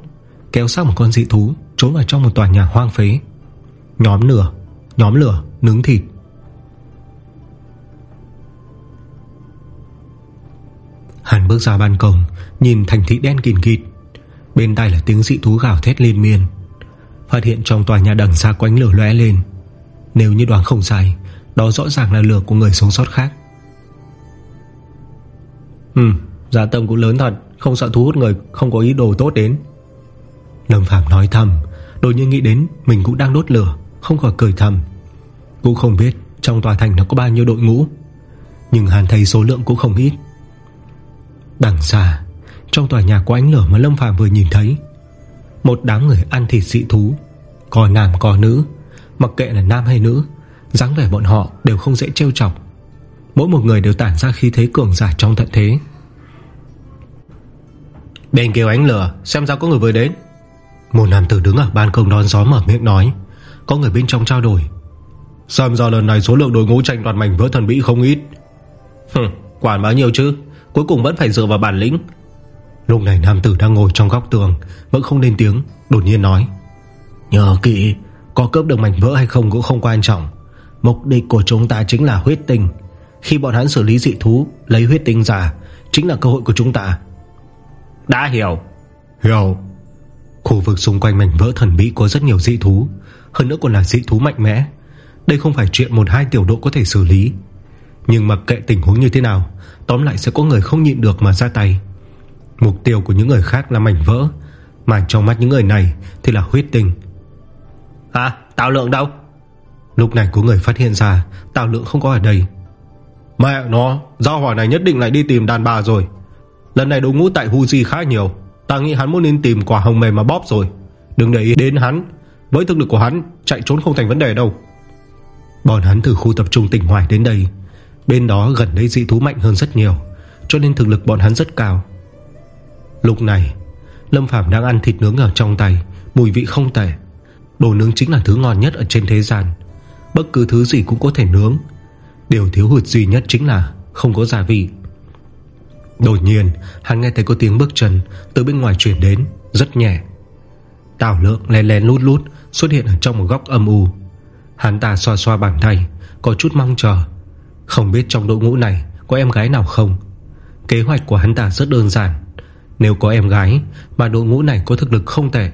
Kéo sang một con dị thú Trốn vào trong một tòa nhà hoang phế. Nhóm lửa, nhóm lửa, nướng thịt. Hắn bước ra ban công, Nhìn thành thị đen kìn kịt. Bên tai là tiếng dị thú gào thét liên miên. Phát hiện trong tòa nhà đằng xa quánh lửa lóe lên. Nếu như đoán không sai, Đó rõ ràng là lửa của người sống sót khác. Ừ Giá tâm cũng lớn thật, Không sợ thu hút người, không có ý đồ tốt đến. Lâm Phạm nói thầm, Đột nhiên nghĩ đến mình cũng đang đốt lửa, Không khỏi cười thầm. Cũng không biết trong tòa thành nó có bao nhiêu đội ngũ, Nhưng Hàn thấy số lượng cũng không ít. Đằng xa Trong tòa nhà có ánh lửa mà Lâm Phạm vừa nhìn thấy Một đám người ăn thịt dị thú Có nam có nữ Mặc kệ là nam hay nữ dáng vẻ bọn họ đều không dễ trêu chọc. Mỗi một người đều tản ra khí thế cường giả trong tận thế. Bên kêu ánh lửa Xem ra có người vừa đến. Một nam tử đứng ở ban công đón gió mở miệng nói Có người bên trong trao đổi. Xem ra lần này số lượng đội ngũ tranh đoạt mảnh vỡ thần bí không ít. Hừ, Quản bao nhiêu chứ Cuối cùng vẫn phải dựa vào bản lĩnh. Lúc này nam tử đang ngồi trong góc tường Vẫn không lên tiếng Đột nhiên nói. Nhờ kỹ Có cướp được mảnh vỡ hay không cũng không quan trọng. Mục đích của chúng ta chính là huyết tinh. Khi bọn hắn xử lý dị thú Lấy huyết tinh ra Chính là cơ hội của chúng ta. Đã hiểu. Hiểu. Khu vực xung quanh mảnh vỡ thần bí có rất nhiều dị thú Hơn nữa còn là dị thú mạnh mẽ. Đây không phải chuyện một hai tiểu độ có thể xử lý. Nhưng mặc kệ tình huống như thế nào Tóm lại sẽ có người không nhịn được mà ra tay. Mục tiêu của những người khác là mảnh vỡ Mà trong mắt những người này Thì là huyết tinh. À Tào Lượng đâu? Lúc này có người phát hiện ra Tào Lượng không có ở đây. Mẹ nó Giao hỏa này nhất định lại đi tìm đàn bà rồi. Lần này đội ngũ tại Huji khá nhiều. Ta nghĩ hắn muốn nên tìm quả hồng mềm mà bóp rồi. Đừng để ý đến hắn. Với thực lực của hắn chạy trốn không thành vấn đề đâu. Bọn hắn từ khu tập trung tỉnh Hoài đến đây Bên đó gần đây dị thú mạnh hơn rất nhiều, Cho nên thực lực bọn hắn rất cao. Lúc này, Lâm Phạm đang ăn thịt nướng ở trong tay, Mùi vị không tệ. Đồ nướng chính là thứ ngon nhất ở trên thế gian. Bất cứ thứ gì cũng có thể nướng. Điều thiếu hụt duy nhất chính là Không có gia vị. Đột nhiên, hắn nghe thấy có tiếng bước chân Từ bên ngoài chuyển đến, Rất nhẹ. Tào lượng lén lén lút lút Xuất hiện ở trong một góc âm u. Hắn ta xoa xoa bàn tay, Có chút mong chờ không biết trong đội ngũ này có em gái nào không? Kế hoạch của hắn ta rất đơn giản. Nếu có em gái Mà đội ngũ này có thực lực không tệ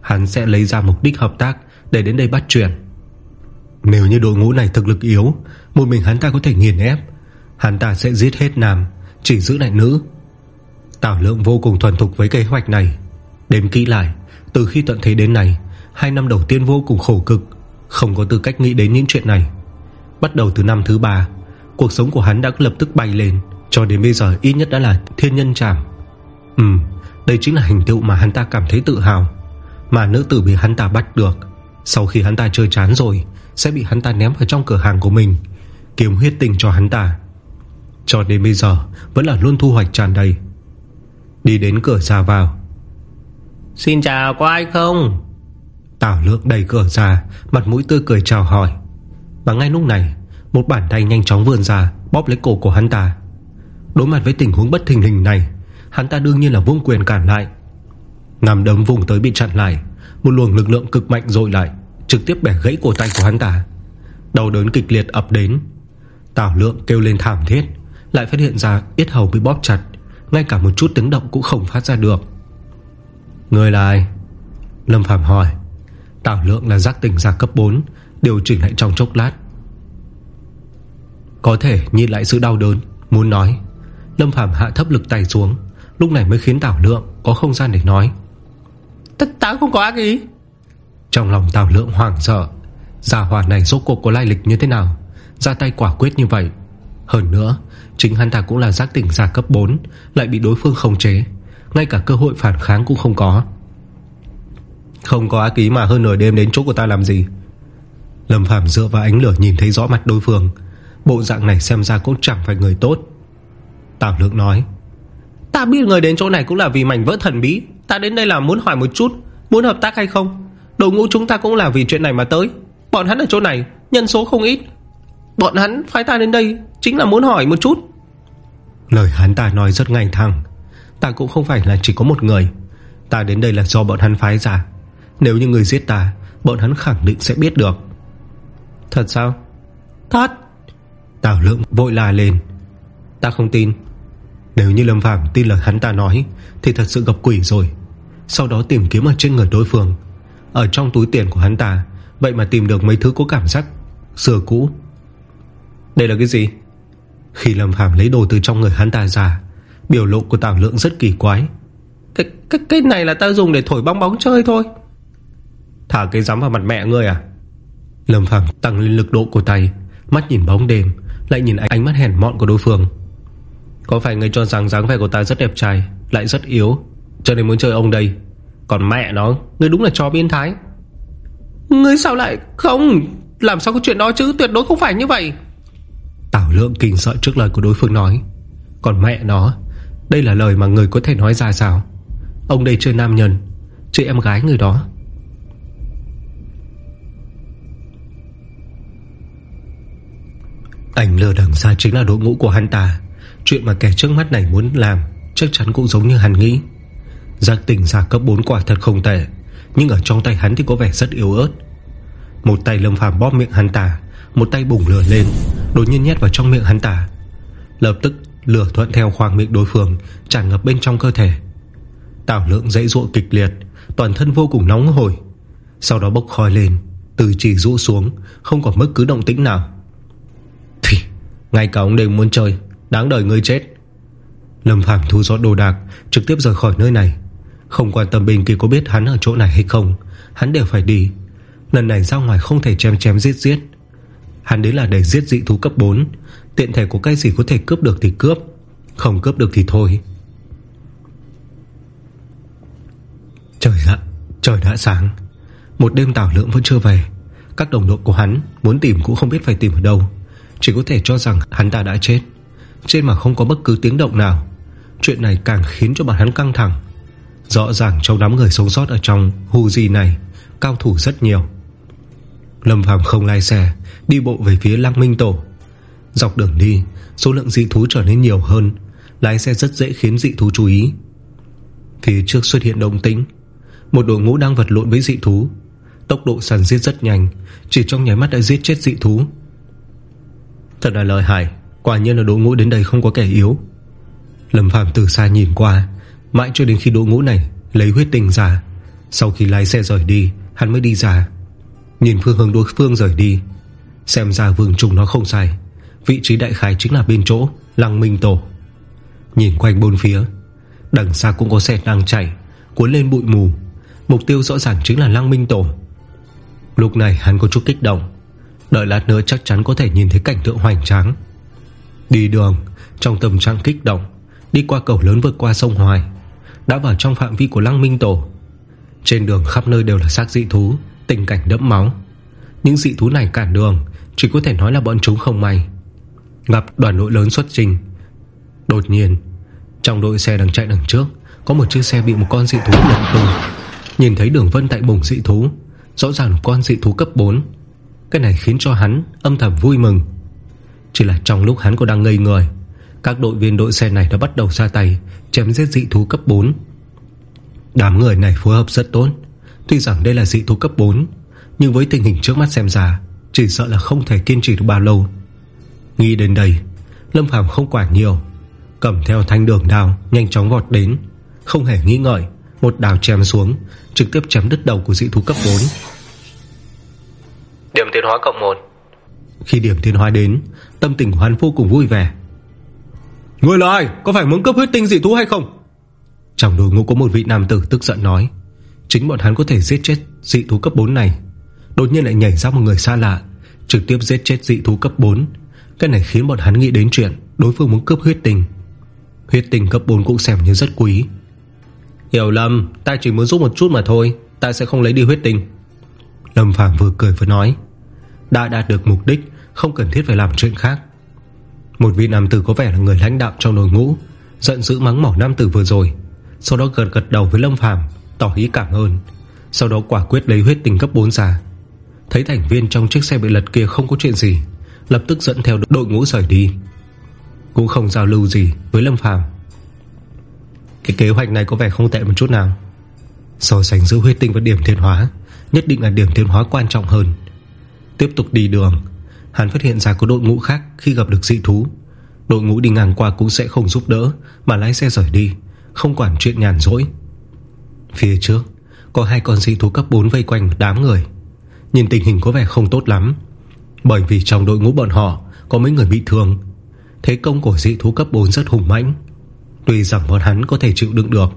Hắn sẽ lấy ra mục đích hợp tác Để đến đây bắt chuyện. Nếu như đội ngũ này thực lực yếu Một mình hắn ta có thể nghiền ép Hắn ta sẽ giết hết nam chỉ giữ lại nữ. Tào lượng vô cùng thuần thục với kế hoạch này. Đếm kỹ lại Từ khi tận thế đến này, Hai năm đầu tiên vô cùng khổ cực Không có tư cách nghĩ đến những chuyện này. Bắt đầu từ năm thứ ba Cuộc sống của hắn đã lập tức bay lên Cho đến bây giờ ít nhất đã là thiên nhân trảm. Ừ Đây chính là hình tựu mà hắn ta cảm thấy tự hào. Mà nữ tử bị hắn ta bắt được Sau khi hắn ta chơi chán rồi Sẽ bị hắn ta ném vào trong cửa hàng của mình Kiếm huyết tình cho hắn ta. Cho đến bây giờ Vẫn là luôn thu hoạch tràn đầy. Đi đến cửa ra vào. Xin chào có ai không? Tảo lượng đẩy cửa ra Mặt mũi tươi cười chào hỏi. Và ngay lúc này một bàn tay nhanh chóng vươn ra, Bóp lấy cổ của hắn ta. Đối mặt với tình huống bất thình lình này, Hắn ta đương nhiên là vung quyền cản lại. Nằm đấm vùng tới bị chặn lại, Một luồng lực lượng cực mạnh dội lại, Trực tiếp bẻ gãy cổ tay của hắn ta. Đầu đớn kịch liệt ập đến. Tảo lượng kêu lên thảm thiết, Lại phát hiện ra yết hầu bị bóp chặt, Ngay cả một chút tiếng động cũng không phát ra được. Người là ai? Lâm Phạm hỏi. Tảo lượng là giác tỉnh giả cấp 4 Điều chỉnh lại trong chốc lát. Có thể nhìn lại sự đau đớn Muốn nói. Lâm Phạm hạ thấp lực tay xuống Lúc này mới khiến Tảo lượng có không gian để nói. Ta không có ác ý. Trong lòng Tảo lượng hoảng sợ Giả hỏa này rốt cuộc có lai lịch như thế nào? Ra tay quả quyết như vậy. Hơn nữa Chính hắn ta cũng là giác tỉnh giả cấp 4 Lại bị đối phương khống chế. Ngay cả cơ hội phản kháng cũng không có. Không có ác ý mà hơn nửa đêm đến chỗ của ta làm gì? Lâm Phạm dựa vào ánh lửa nhìn thấy rõ mặt đối phương Bộ dạng này xem ra cũng chẳng phải người tốt. Tào Lượng nói, Ta biết người đến chỗ này cũng là vì mảnh vỡ thần bí. Ta đến đây là muốn hỏi một chút, Muốn hợp tác hay không? Đội ngũ chúng ta cũng là vì chuyện này mà tới. Bọn hắn ở chỗ này, nhân số không ít. Bọn hắn phái ta đến đây Chính là muốn hỏi một chút. Lời hắn ta nói rất ngay thẳng. Ta cũng không phải là chỉ có một người. Ta đến đây là do bọn hắn phái ra. Nếu như người giết ta, Bọn hắn khẳng định sẽ biết được. Thật sao? Thật. Tào lượng vội la lên. Ta không tin. Nếu như Lâm Phàm tin lời hắn ta nói Thì thật sự gặp quỷ rồi. Sau đó tìm kiếm ở trên người đối phương. Ở trong túi tiền của hắn ta Vậy mà tìm được mấy thứ có cảm giác Xưa cũ. Đây là cái gì? Khi Lâm Phàm lấy đồ từ trong người hắn ta ra Biểu lộ của Tào Lượng rất kỳ quái. Cái, cái, cái này là ta dùng để thổi bong bóng chơi thôi. Thả cái giấm vào mặt mẹ ngươi à? Lâm Phàm tăng lên lực độ của tay Mắt nhìn bóng đêm. Lại nhìn ánh mắt hèn mọn của đối phương. Có phải người cho rằng dáng vẻ của ta rất đẹp trai, Lại rất yếu, Cho nên muốn chơi ông đây? Còn mẹ nó, người đúng là cho biến thái. Người sao lại Không? Làm sao có chuyện đó chứ? Tuyệt đối không phải như vậy. Tảo lượng kinh sợ trước lời của đối phương nói. Còn mẹ nó, Đây là lời mà người có thể nói ra sao? Ông đây chơi nam nhân, Chơi em gái người đó. Ảnh lừa đằng xa chính là đội ngũ của hắn ta. Chuyện mà kẻ trước mắt này muốn làm Chắc chắn cũng giống như hắn nghĩ. Giác tình giả cấp 4 quả thật không tệ, Nhưng ở trong tay hắn thì có vẻ rất yếu ớt. Một tay lâm phàm bóp miệng hắn ta, Một tay bùng lửa lên, Đột nhiên nhét vào trong miệng hắn ta. Lập tức, lửa thuận theo khoang miệng đối phương, Tràn ngập bên trong cơ thể. Tảo lượng dãy ruộng kịch liệt, Toàn thân vô cùng nóng hổi. Sau đó bốc khói lên, Từ chỉ rũ xuống, Không còn mất cứ động tĩnh nào. Ngay cả ông đều muốn chơi, Đáng đời ngươi chết. Lâm Phàm thu dọn đồ đạc, Trực tiếp rời khỏi nơi này. Không quan tâm bình kỳ có biết hắn ở chỗ này hay không, Hắn đều phải đi. Lần này ra ngoài không thể chém chém giết giết. Hắn đến là để giết dị thú cấp 4 Tiện thể có cái gì có thể cướp được thì cướp, Không cướp được thì thôi. Trời ạ, Trời đã sáng. Một đêm tảo lượng vẫn chưa về. Các đồng đội của hắn muốn tìm cũng không biết phải tìm ở đâu. Chỉ có thể cho rằng hắn ta đã chết. Trên mà không có bất cứ tiếng động nào. Chuyện này càng khiến cho bọn hắn căng thẳng. Rõ ràng trong đám người sống sót Ở trong hù gì này Cao thủ rất nhiều. Lâm Phàm không lái xe, Đi bộ về phía Lăng Minh Tổ. Dọc đường đi, Số lượng dị thú trở nên nhiều hơn. Lái xe rất dễ khiến dị thú chú ý. Phía trước xuất hiện động tĩnh. Một đội ngũ đang vật lộn với dị thú. Tốc độ sàn giết rất nhanh. Chỉ trong nháy mắt đã giết chết dị thú. Thật là lời hại, Quả nhiên là đội ngũ đến đây không có kẻ yếu. Lâm Phàm từ xa nhìn qua, Mãi cho đến khi đội ngũ này Lấy huyết tình ra, Sau khi lái xe rời đi, Hắn mới đi ra. Nhìn phương hướng đối phương rời đi, Xem ra vương trùng nó không sai, Vị trí đại khái chính là bên chỗ Lăng Minh Tổ. Nhìn quanh bốn phía, Đằng xa cũng có xe đang chạy, Cuốn lên bụi mù, Mục tiêu rõ ràng chính là Lăng Minh Tổ. Lúc này hắn có chút kích động Đợi lát nữa chắc chắn có thể nhìn thấy cảnh tượng hoành tráng. Đi đường, Trong tâm trạng kích động, Đi qua cầu lớn vượt qua sông Hoài, Đã vào trong phạm vi của Lăng Minh Tổ. Trên đường khắp nơi đều là xác dị thú, Tình cảnh đẫm máu. Những dị thú này cản đường, Chỉ có thể nói là bọn chúng không may. Gặp đoàn đội lớn xuất trình. Đột nhiên, Trong đội xe đang chạy đằng trước, Có một chiếc xe bị một con dị thú lật tung. Nhìn thấy đường vân tại bùng dị thú, Rõ ràng là con dị thú cấp 4 cái này khiến cho hắn âm thầm vui mừng. Chỉ là trong lúc hắn có đang ngây người, Các đội viên đội xe này đã bắt đầu ra tay, Chém giết dị thú cấp 4 Đám người này phối hợp rất tốt. Tuy rằng đây là dị thú cấp 4 Nhưng với tình hình trước mắt xem ra, Chỉ sợ là không thể kiên trì được bao lâu. Nghĩ đến đây, Lâm Phàm không quản nhiều, Cầm theo thanh đường đào Nhanh chóng vọt đến, Không hề nghĩ ngợi Một đào chém xuống, Trực tiếp chém đứt đầu của dị thú cấp 4 Điểm tiến hóa cộng 1 Khi điểm tiến hóa đến, Tâm tình của hắn vô cùng vui vẻ. Người là ai? Có phải muốn cướp huyết tinh dị thú hay không? Trong đội ngũ có một vị nam tử tức giận nói, Chính bọn hắn có thể giết chết dị thú cấp 4 này. Đột nhiên lại nhảy ra một người xa lạ, Trực tiếp giết chết dị thú cấp 4 Cái này khiến bọn hắn nghĩ đến chuyện Đối phương muốn cướp huyết tinh. Huyết tinh cấp 4 cũng xem như rất quý. Hiểu lầm, Ta chỉ muốn giúp một chút mà thôi, Ta sẽ không lấy đi huyết tinh. Lâm Phàm vừa cười vừa nói, Đã đạt được mục đích, Không cần thiết phải làm chuyện khác. Một vị nam tử có vẻ là người lãnh đạo trong đội ngũ, Giận dữ mắng mỏ nam tử vừa rồi, Sau đó gật gật đầu với Lâm Phàm, Tỏ ý cảm ơn, Sau đó quả quyết lấy huyết tình cấp 4 ra. Thấy thành viên trong chiếc xe bị lật kia không có chuyện gì, Lập tức dẫn theo đội ngũ rời đi. Cũng không giao lưu gì với Lâm Phàm. Cái kế hoạch này có vẻ không tệ một chút nào. So sánh giữa huyết tinh và điểm thiên hóa Nhất định là điểm tiến hóa quan trọng hơn. Tiếp tục đi đường, Hắn phát hiện ra có đội ngũ khác Khi gặp được dị thú. Đội ngũ đi ngang qua cũng sẽ không giúp đỡ, Mà lái xe rời đi, Không quản chuyện nhàn rỗi. Phía trước, Có hai con dị thú cấp 4 vây quanh đám người. Nhìn tình hình có vẻ không tốt lắm, Bởi vì trong đội ngũ bọn họ Có mấy người bị thương. Thế công của dị thú cấp 4 rất hùng mãnh. Tuy rằng bọn hắn có thể chịu đựng được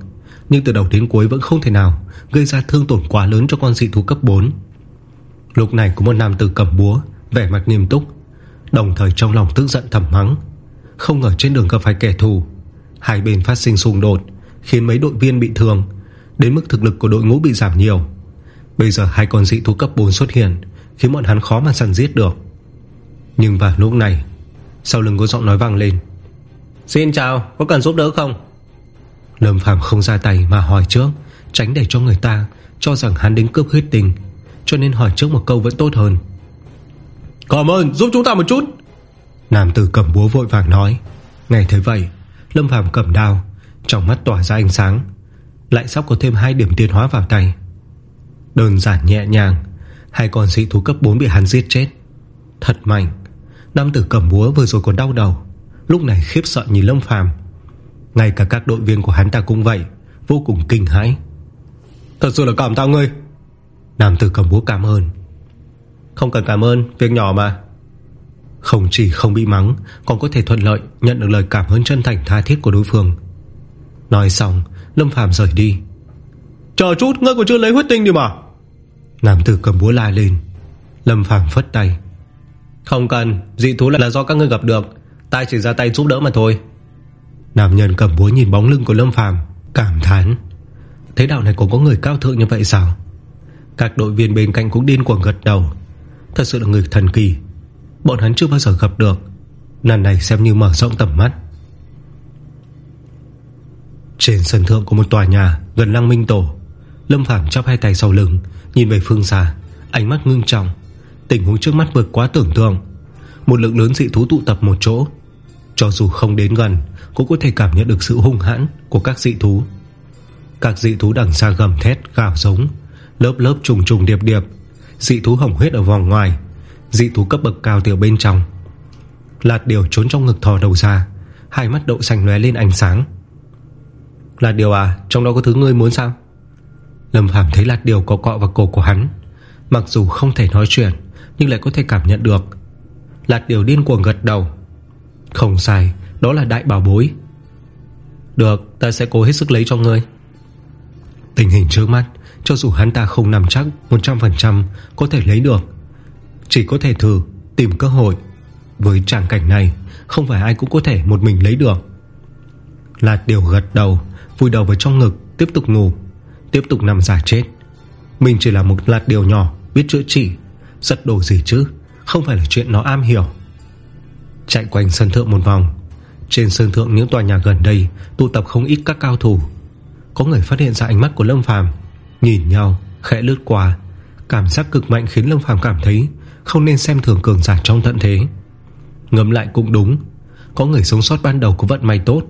nhưng từ đầu đến cuối vẫn không thể nào Gây ra thương tổn quá lớn cho con dị thú cấp 4 Lúc này có một nam tử cầm búa Vẻ mặt nghiêm túc Đồng thời trong lòng tức giận thầm mắng. Không ngờ trên đường gặp phải kẻ thù. Hai bên phát sinh xung đột Khiến mấy đội viên bị thương Đến mức thực lực của đội ngũ bị giảm nhiều. Bây giờ hai con dị thú cấp 4 xuất hiện Khiến bọn hắn khó mà săn giết được. Nhưng vào lúc này Sau lưng có giọng nói vang lên. Xin chào, có cần giúp đỡ không? Lâm Phàm không ra tay mà hỏi trước Tránh để cho người ta Cho rằng hắn đến cướp huyết tình Cho nên hỏi trước một câu vẫn tốt hơn. Cảm ơn, giúp chúng ta một chút. Nam tử cầm búa vội vàng nói. Ngày thấy vậy Lâm Phàm cầm đao Trong mắt tỏa ra ánh sáng Lại sắp có thêm hai điểm tiến hóa vào tay. Đơn giản nhẹ nhàng Hai con sĩ thú cấp 4 bị hắn giết chết. Thật mạnh Nam tử cầm búa vừa rồi còn đau đầu Lúc này khiếp sợ nhìn Lâm Phàm ngay cả các đội viên của hắn ta cũng vậy Vô cùng kinh hãi. Thật sự là cảm tạ ngươi. Nam tử cầm búa cảm ơn. Không cần cảm ơn, việc nhỏ mà. Không chỉ không bị mắng Còn có thể thuận lợi Nhận được lời cảm ơn chân thành tha thiết của đối phương. Nói xong Lâm Phàm rời đi. Chờ chút ngươi còn chưa lấy huyết tinh đi mà. Nam tử cầm búa la lên. Lâm Phàm phất tay. Không cần Dị thú là do các ngươi gặp được. Ta chỉ ra tay giúp đỡ mà thôi. Nam nhân cầm búa nhìn bóng lưng của Lâm Phàm, Cảm thán. Thế đạo này cũng có người cao thượng như vậy sao? Các đội viên bên cạnh cũng điên cuồng gật đầu. Thật sự là người thần kỳ. Bọn hắn chưa bao giờ gặp được. Lần này xem như mở rộng tầm mắt. Trên sân thượng của một tòa nhà Gần lăng minh tổ, Lâm Phàm chắp hai tay sau lưng, Nhìn về phương xa, Ánh mắt ngưng trọng, Tình huống trước mắt vượt quá tưởng tượng. Một lượng lớn dị thú tụ tập một chỗ. Cho dù không đến gần cũng có thể cảm nhận được sự hung hãn Của các dị thú. Các dị thú đằng xa gầm thét, gào giống, Lớp lớp trùng trùng điệp điệp. Dị thú hồng huyết ở vòng ngoài, Dị thú cấp bậc cao từ bên trong. Lạt điều trốn trong ngực thò đầu ra, Hai mắt đậu xanh lóe lên ánh sáng. Lạt điều à Trong đó có thứ ngươi muốn sao? Lâm Phàm thấy lạt điều có cọ vào cổ của hắn, Mặc dù không thể nói chuyện, Nhưng lại có thể cảm nhận được. Lạt điều điên cuồng gật đầu. Không sai đó là đại bảo bối. Được, ta sẽ cố hết sức lấy cho ngươi. Tình hình trước mắt, Cho dù hắn ta không nằm chắc 100% có thể lấy được, Chỉ có thể thử Tìm cơ hội. Với trạng cảnh này, Không phải ai cũng có thể một mình lấy được. Lạt điều gật đầu, Vùi đầu vào trong ngực, Tiếp tục ngủ Tiếp tục nằm giả chết. Mình chỉ là một lạt điều nhỏ, Biết chữa trị, Giật đồ gì chứ? Không phải là chuyện nó am hiểu. Chạy quanh sân thượng một vòng trên sân thượng những tòa nhà gần đây Tụ tập không ít các cao thủ. Có người phát hiện ra ánh mắt của Lâm Phàm, Nhìn nhau, khẽ lướt qua. Cảm giác cực mạnh khiến Lâm Phàm cảm thấy Không nên xem thường cường giả trong tận thế. Ngấm lại cũng đúng, Có người sống sót ban đầu có vận may tốt,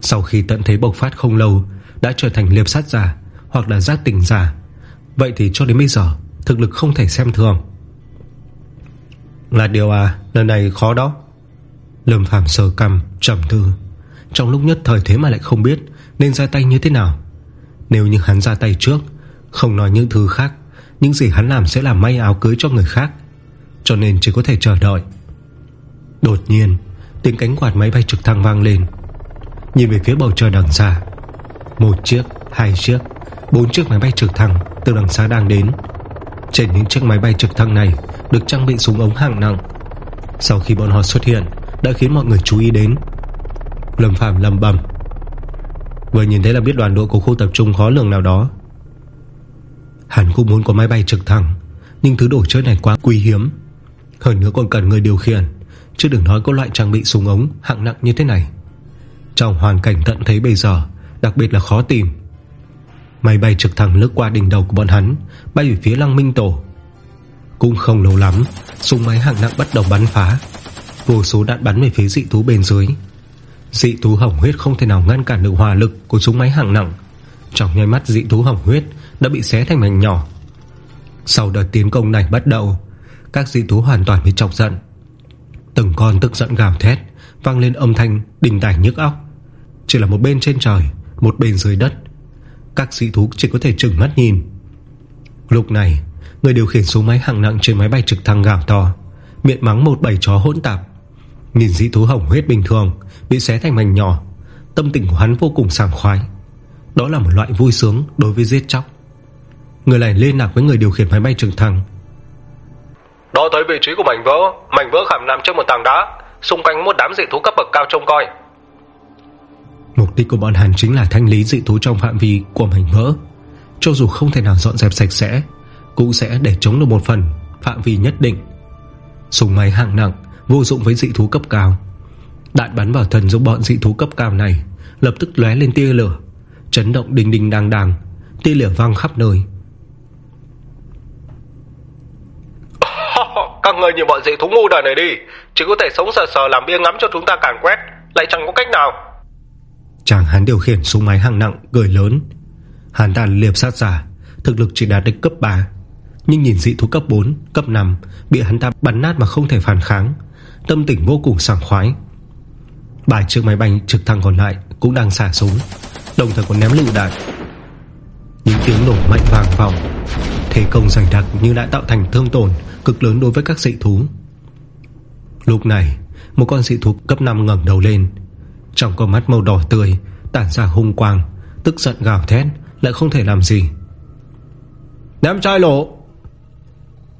Sau khi tận thế bộc phát không lâu, Đã trở thành liệp sát giả Hoặc là giác tỉnh giả. Vậy thì cho đến bây giờ, Thực lực không thể xem thường. Là điều à Lần này khó đó. Lâm Phàm sờ cằm trầm tư. Trong lúc nhất thời thế mà lại không biết Nên ra tay như thế nào. Nếu như hắn ra tay trước Không nói những thứ khác Những gì hắn làm sẽ làm may áo cưới cho người khác. Cho nên chỉ có thể chờ đợi. Đột nhiên Tiếng cánh quạt máy bay trực thăng vang lên. Nhìn về phía bầu trời đằng xa Một chiếc, hai chiếc Bốn chiếc máy bay trực thăng Từ đằng xa đang đến. Trên những chiếc máy bay trực thăng này Được trang bị súng ống hạng nặng. Sau khi bọn họ xuất hiện đã khiến mọi người chú ý đến. Lâm Phạm lầm bầm Vừa nhìn thấy là biết đoàn đội của khu tập trung khó lường nào đó. Hắn cũng muốn có máy bay trực thăng, Nhưng thứ đồ chơi này quá quý hiếm. Hơn nữa còn cần người điều khiển, Chứ đừng nói có loại trang bị súng ống Hạng nặng như thế này. Trong hoàn cảnh tận thấy bây giờ, Đặc biệt là khó tìm. Máy bay trực thăng lướt qua đỉnh đầu của bọn hắn, Bay về phía lăng minh tổ. Cũng không lâu lắm, Súng máy hạng nặng bắt đầu bắn phá. Vô số đạn bắn về phía dị thú bên dưới. Dị thú hỏng huyết không thể nào ngăn cản được hỏa lực Của súng máy hạng nặng. Trong nháy mắt, dị thú hỏng huyết Đã bị xé thành mảnh nhỏ. Sau đợt tiến công này bắt đầu, Các dị thú hoàn toàn bị chọc giận. Từng con tức giận gào thét, Vang lên âm thanh đình tải nhức óc. Chỉ là một bên trên trời, Một bên dưới đất, Các dị thú chỉ có thể trừng mắt nhìn. Lúc này, Người điều khiển súng máy hạng nặng trên máy bay trực thăng gào to, Miệng mắng một bầy chó hỗn tạp. Nhìn dị thú hỏng huyết bình thường Bị xé thành mảnh nhỏ. Tâm tình của hắn vô cùng sảng khoái. Đó là một loại vui sướng đối với giết chóc. Người này liên lạc với người điều khiển máy bay trực thăng. Đó tới vị trí của mảnh vỡ Mảnh vỡ khảm nằm trên một tảng đá Xung quanh một đám dị thú cấp bậc cao trông coi. Mục đích của bọn hắn chính là thanh lý dị thú trong phạm vi của mảnh vỡ. Cho dù không thể nào dọn dẹp sạch sẽ Cũng sẽ để chống được một phần Phạm vi nhất định. Súng máy hạng nặng Vô dụng với dị thú cấp cao. Đạn bắn vào thân giúp bọn dị thú cấp cao này Lập tức lóe lên tia lửa Chấn động đình đình đàng đàng Tia lửa vang khắp nơi. Các người nhìn bọn dị thú ngu đời này đi Chỉ có thể sống sờ sờ làm bia ngắm cho chúng ta càn quét Lại chẳng có cách nào. Chàng hắn điều khiển súng máy hạng nặng Cười lớn. Hắn ta liệp sát giả Thực lực chỉ đạt được cấp 3 Nhưng nhìn dị thú cấp 4, cấp 5 Bị hắn ta bắn nát mà không thể phản kháng Tâm tình vô cùng sảng khoái. Bài chiếc máy bay trực thăng còn lại Cũng đang xả súng. Đồng thời còn ném lựu đạn. Những tiếng nổ mạnh vàng vòng Thế công dày đặc như đã tạo thành thương tổn Cực lớn đối với các dị thú. Lúc này, Một con dị thú cấp 5 ngẩng đầu lên. Trong con mắt màu đỏ tươi, Tản ra hung quang, Tức giận gào thét, Lại không thể làm gì. Ném chai nổ!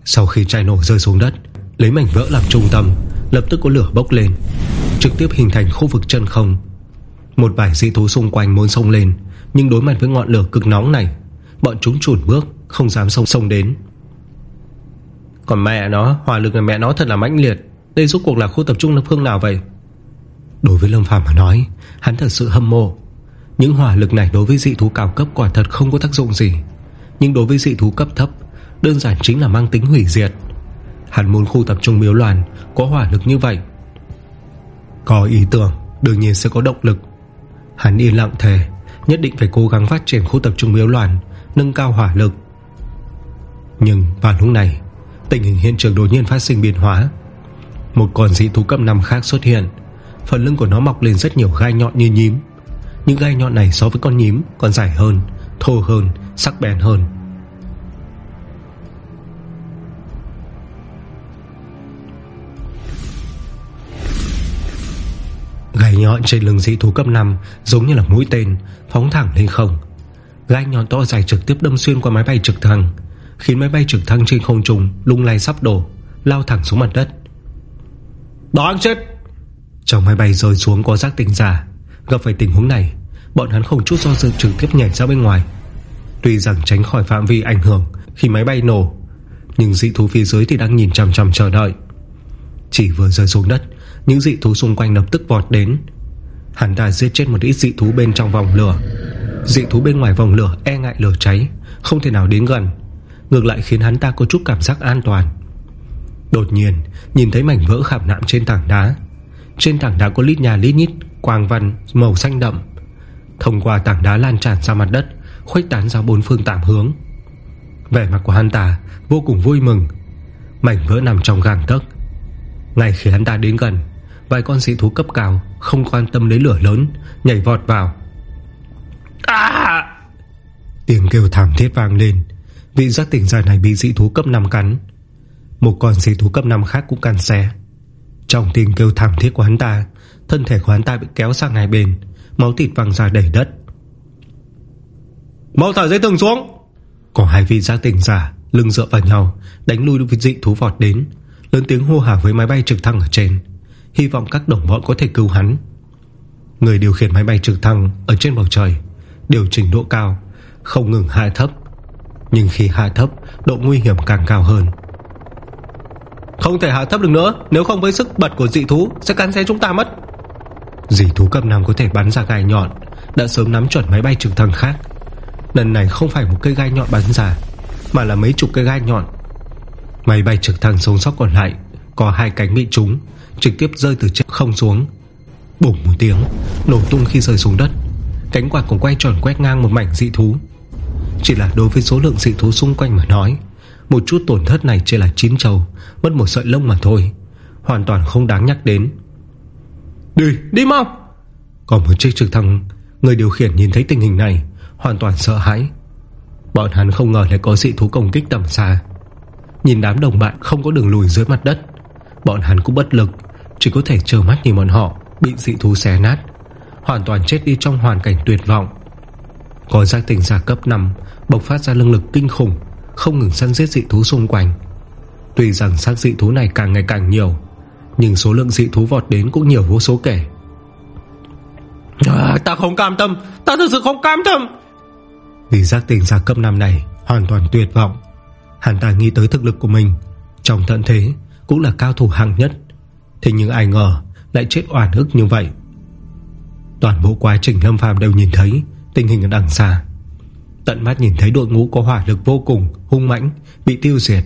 Sau khi chai nổ rơi xuống đất Lấy mảnh vỡ làm trung tâm, Lập tức có lửa bốc lên, Trực tiếp hình thành khu vực chân không. Một vài dị thú xung quanh muốn sông lên, Nhưng đối mặt với ngọn lửa cực nóng này, Bọn chúng chuồn bước, Không dám sông sông đến. Còn mẹ nó, Hỏa lực của mẹ nó thật là mãnh liệt, Đây rốt cuộc là khu tập trung lực phương nào vậy? Đối với Lâm Phàm mà nói, Hắn thật sự hâm mộ. Những hỏa lực này đối với dị thú cao cấp quả thật không có tác dụng gì. Nhưng đối với dị thú cấp thấp, Đơn giản chính là mang tính hủy diệt. Hắn muốn khu tập trung miếu loạn Có hỏa lực như vậy. Có ý tưởng Đương nhiên sẽ có động lực. Hắn yên lặng thề Nhất định phải cố gắng phát triển khu tập trung miếu loạn Nâng cao hỏa lực. Nhưng vào lúc này Tình hình hiện trường đột nhiên phát sinh biến hóa. Một con dị thú cấp 5 khác xuất hiện Phần lưng của nó mọc lên rất nhiều gai nhọn như nhím. Những gai nhọn này so với con nhím Còn dài hơn, thô hơn, sắc bén hơn. Gai nhọn trên lưng dị thú cấp 5 Giống như là mũi tên, Phóng thẳng lên không. Gai nhọn to dài trực tiếp đâm xuyên qua máy bay trực thăng, Khiến máy bay trực thăng trên không trùng Lung lay sắp đổ, Lao thẳng xuống mặt đất. Đáng chết! Trong máy bay rơi xuống có giác tình giả. Gặp phải tình huống này, Bọn hắn không chút do dự trực tiếp nhảy ra bên ngoài. Tuy rằng tránh khỏi phạm vi ảnh hưởng Khi máy bay nổ, Nhưng dị thú phía dưới thì đang nhìn chằm chằm chờ đợi. Chỉ vừa rơi xuống đất những dị thú xung quanh lập tức vọt đến. Hắn ta giết chết một ít dị thú bên trong vòng lửa. Dị thú bên ngoài vòng lửa e ngại lửa cháy, Không thể nào đến gần. Ngược lại khiến hắn ta có chút cảm giác an toàn. Đột nhiên, Nhìn thấy mảnh vỡ khảm nạm trên tảng đá. Trên tảng đá có lít nhà lít nhít, Quang văn, màu xanh đậm. Thông qua tảng đá lan tràn ra mặt đất, Khuếch tán ra bốn phương tạm hướng. Vẻ mặt của hắn ta vô cùng vui mừng. Mảnh vỡ nằm trong gàng tấc. Ngay khi hắn ta đến gần Vài con dị thú cấp cao Không quan tâm đến lửa lớn Nhảy vọt vào. À! Tiếng kêu thảm thiết vang lên. Vị giác tỉnh giả này bị dị thú cấp 5 cắn. Một con dị thú cấp 5 khác cũng cắn xe Trong tiếng kêu thảm thiết của hắn ta Thân thể của hắn ta bị kéo sang hai bên Máu thịt văng ra đầy đất. Mau thả dây thừng xuống! Có hai vị giác tỉnh giả Lưng dựa vào nhau Đánh lui được dị thú vọt đến Lớn tiếng hô hào với máy bay trực thăng ở trên Hy vọng các đồng bọn có thể cứu hắn. Người điều khiển máy bay trực thăng Ở trên bầu trời, Điều chỉnh độ cao, Không ngừng hạ thấp. Nhưng khi hạ thấp, Độ nguy hiểm càng cao hơn. Không thể hạ thấp được nữa, Nếu không với sức bật của dị thú, Sẽ cắn xe chúng ta mất. Dị thú cấp 5 có thể bắn ra gai nhọn, Đã sớm nắm chuẩn máy bay trực thăng khác. Lần này không phải một cây gai nhọn bắn ra, Mà là mấy chục cây gai nhọn. Máy bay trực thăng sống sót còn lại Có hai cánh bị trúng. Trực tiếp rơi từ trên không xuống. Bùng một tiếng Nổ tung khi rơi xuống đất. Cánh quạt cũng quay tròn quét ngang một mảnh dị thú. Chỉ là đối với số lượng dị thú xung quanh mà nói Một chút tổn thất này chỉ là chín trầu Mất một sợi lông mà thôi. Hoàn toàn không đáng nhắc đến. Đi, đi mau! Còn một chiếc trực thăng Người điều khiển nhìn thấy tình hình này Hoàn toàn sợ hãi. Bọn hắn không ngờ lại có dị thú công kích tầm xa. Nhìn đám đồng bạn không có đường lùi dưới mặt đất Bọn hắn cũng bất lực Chỉ có thể chờ mắt nhìn bọn họ Bị dị thú xé nát. Hoàn toàn chết đi trong hoàn cảnh tuyệt vọng. Có giác tỉnh giả cấp 5 Bộc phát ra lưng lực kinh khủng Không ngừng săn giết dị thú xung quanh. Tuy rằng xác dị thú này càng ngày càng nhiều Nhưng số lượng dị thú vọt đến cũng nhiều vô số kể. À, Ta không cam tâm Ta thực sự không cam tâm. Vì giác tỉnh giả cấp 5 này Hoàn toàn tuyệt vọng Hắn ta nghĩ tới thực lực của mình Trong tận thế cũng là cao thủ hạng nhất Thế nhưng ai ngờ Lại chết oan ức như vậy. Toàn bộ quá trình Lâm Phàm đều nhìn thấy Tình hình ở đằng xa. Tận mắt nhìn thấy đội ngũ có hỏa lực vô cùng Hung mãnh, bị tiêu diệt.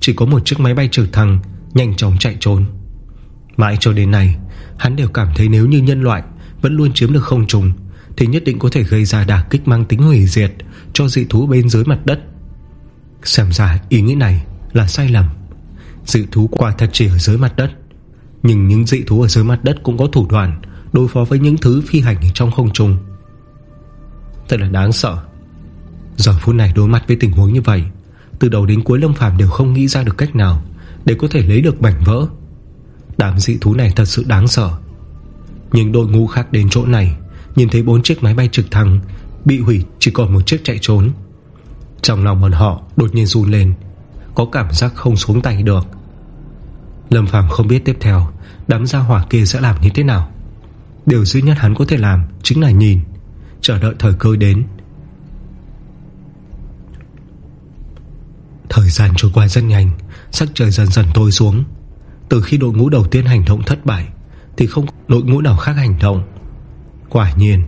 Chỉ có một chiếc máy bay trực thăng Nhanh chóng chạy trốn. Mãi cho đến nay Hắn đều cảm thấy nếu như nhân loại Vẫn luôn chiếm được không trùng Thì nhất định có thể gây ra đả kích mang tính hủy diệt Cho dị thú bên dưới mặt đất. Xem ra ý nghĩ này là sai lầm. Dị thú quả thật chỉ ở dưới mặt đất. Nhưng những dị thú ở dưới mặt đất cũng có thủ đoạn Đối phó với những thứ phi hành trong không trung. Thật là đáng sợ. Giờ phút này đối mặt với tình huống như vậy, Từ đầu đến cuối Lâm Phàm đều không nghĩ ra được cách nào Để có thể lấy được mảnh vỡ. Đám dị thú này thật sự đáng sợ. Nhưng đội ngũ khác đến chỗ này, Nhìn thấy bốn chiếc máy bay trực thăng Bị hủy chỉ còn một chiếc chạy trốn. Trong lòng bọn họ đột nhiên run lên, Có cảm giác không xuống tay được. Lâm Phàm không biết tiếp theo Đám gia hỏa kia sẽ làm như thế nào? Điều duy nhất hắn có thể làm Chính là nhìn, Chờ đợi thời cơ đến. Thời gian trôi qua rất nhanh, Sắc trời dần dần tối xuống. Từ khi đội ngũ đầu tiên hành động thất bại, Thì không đội ngũ nào khác hành động. Quả nhiên,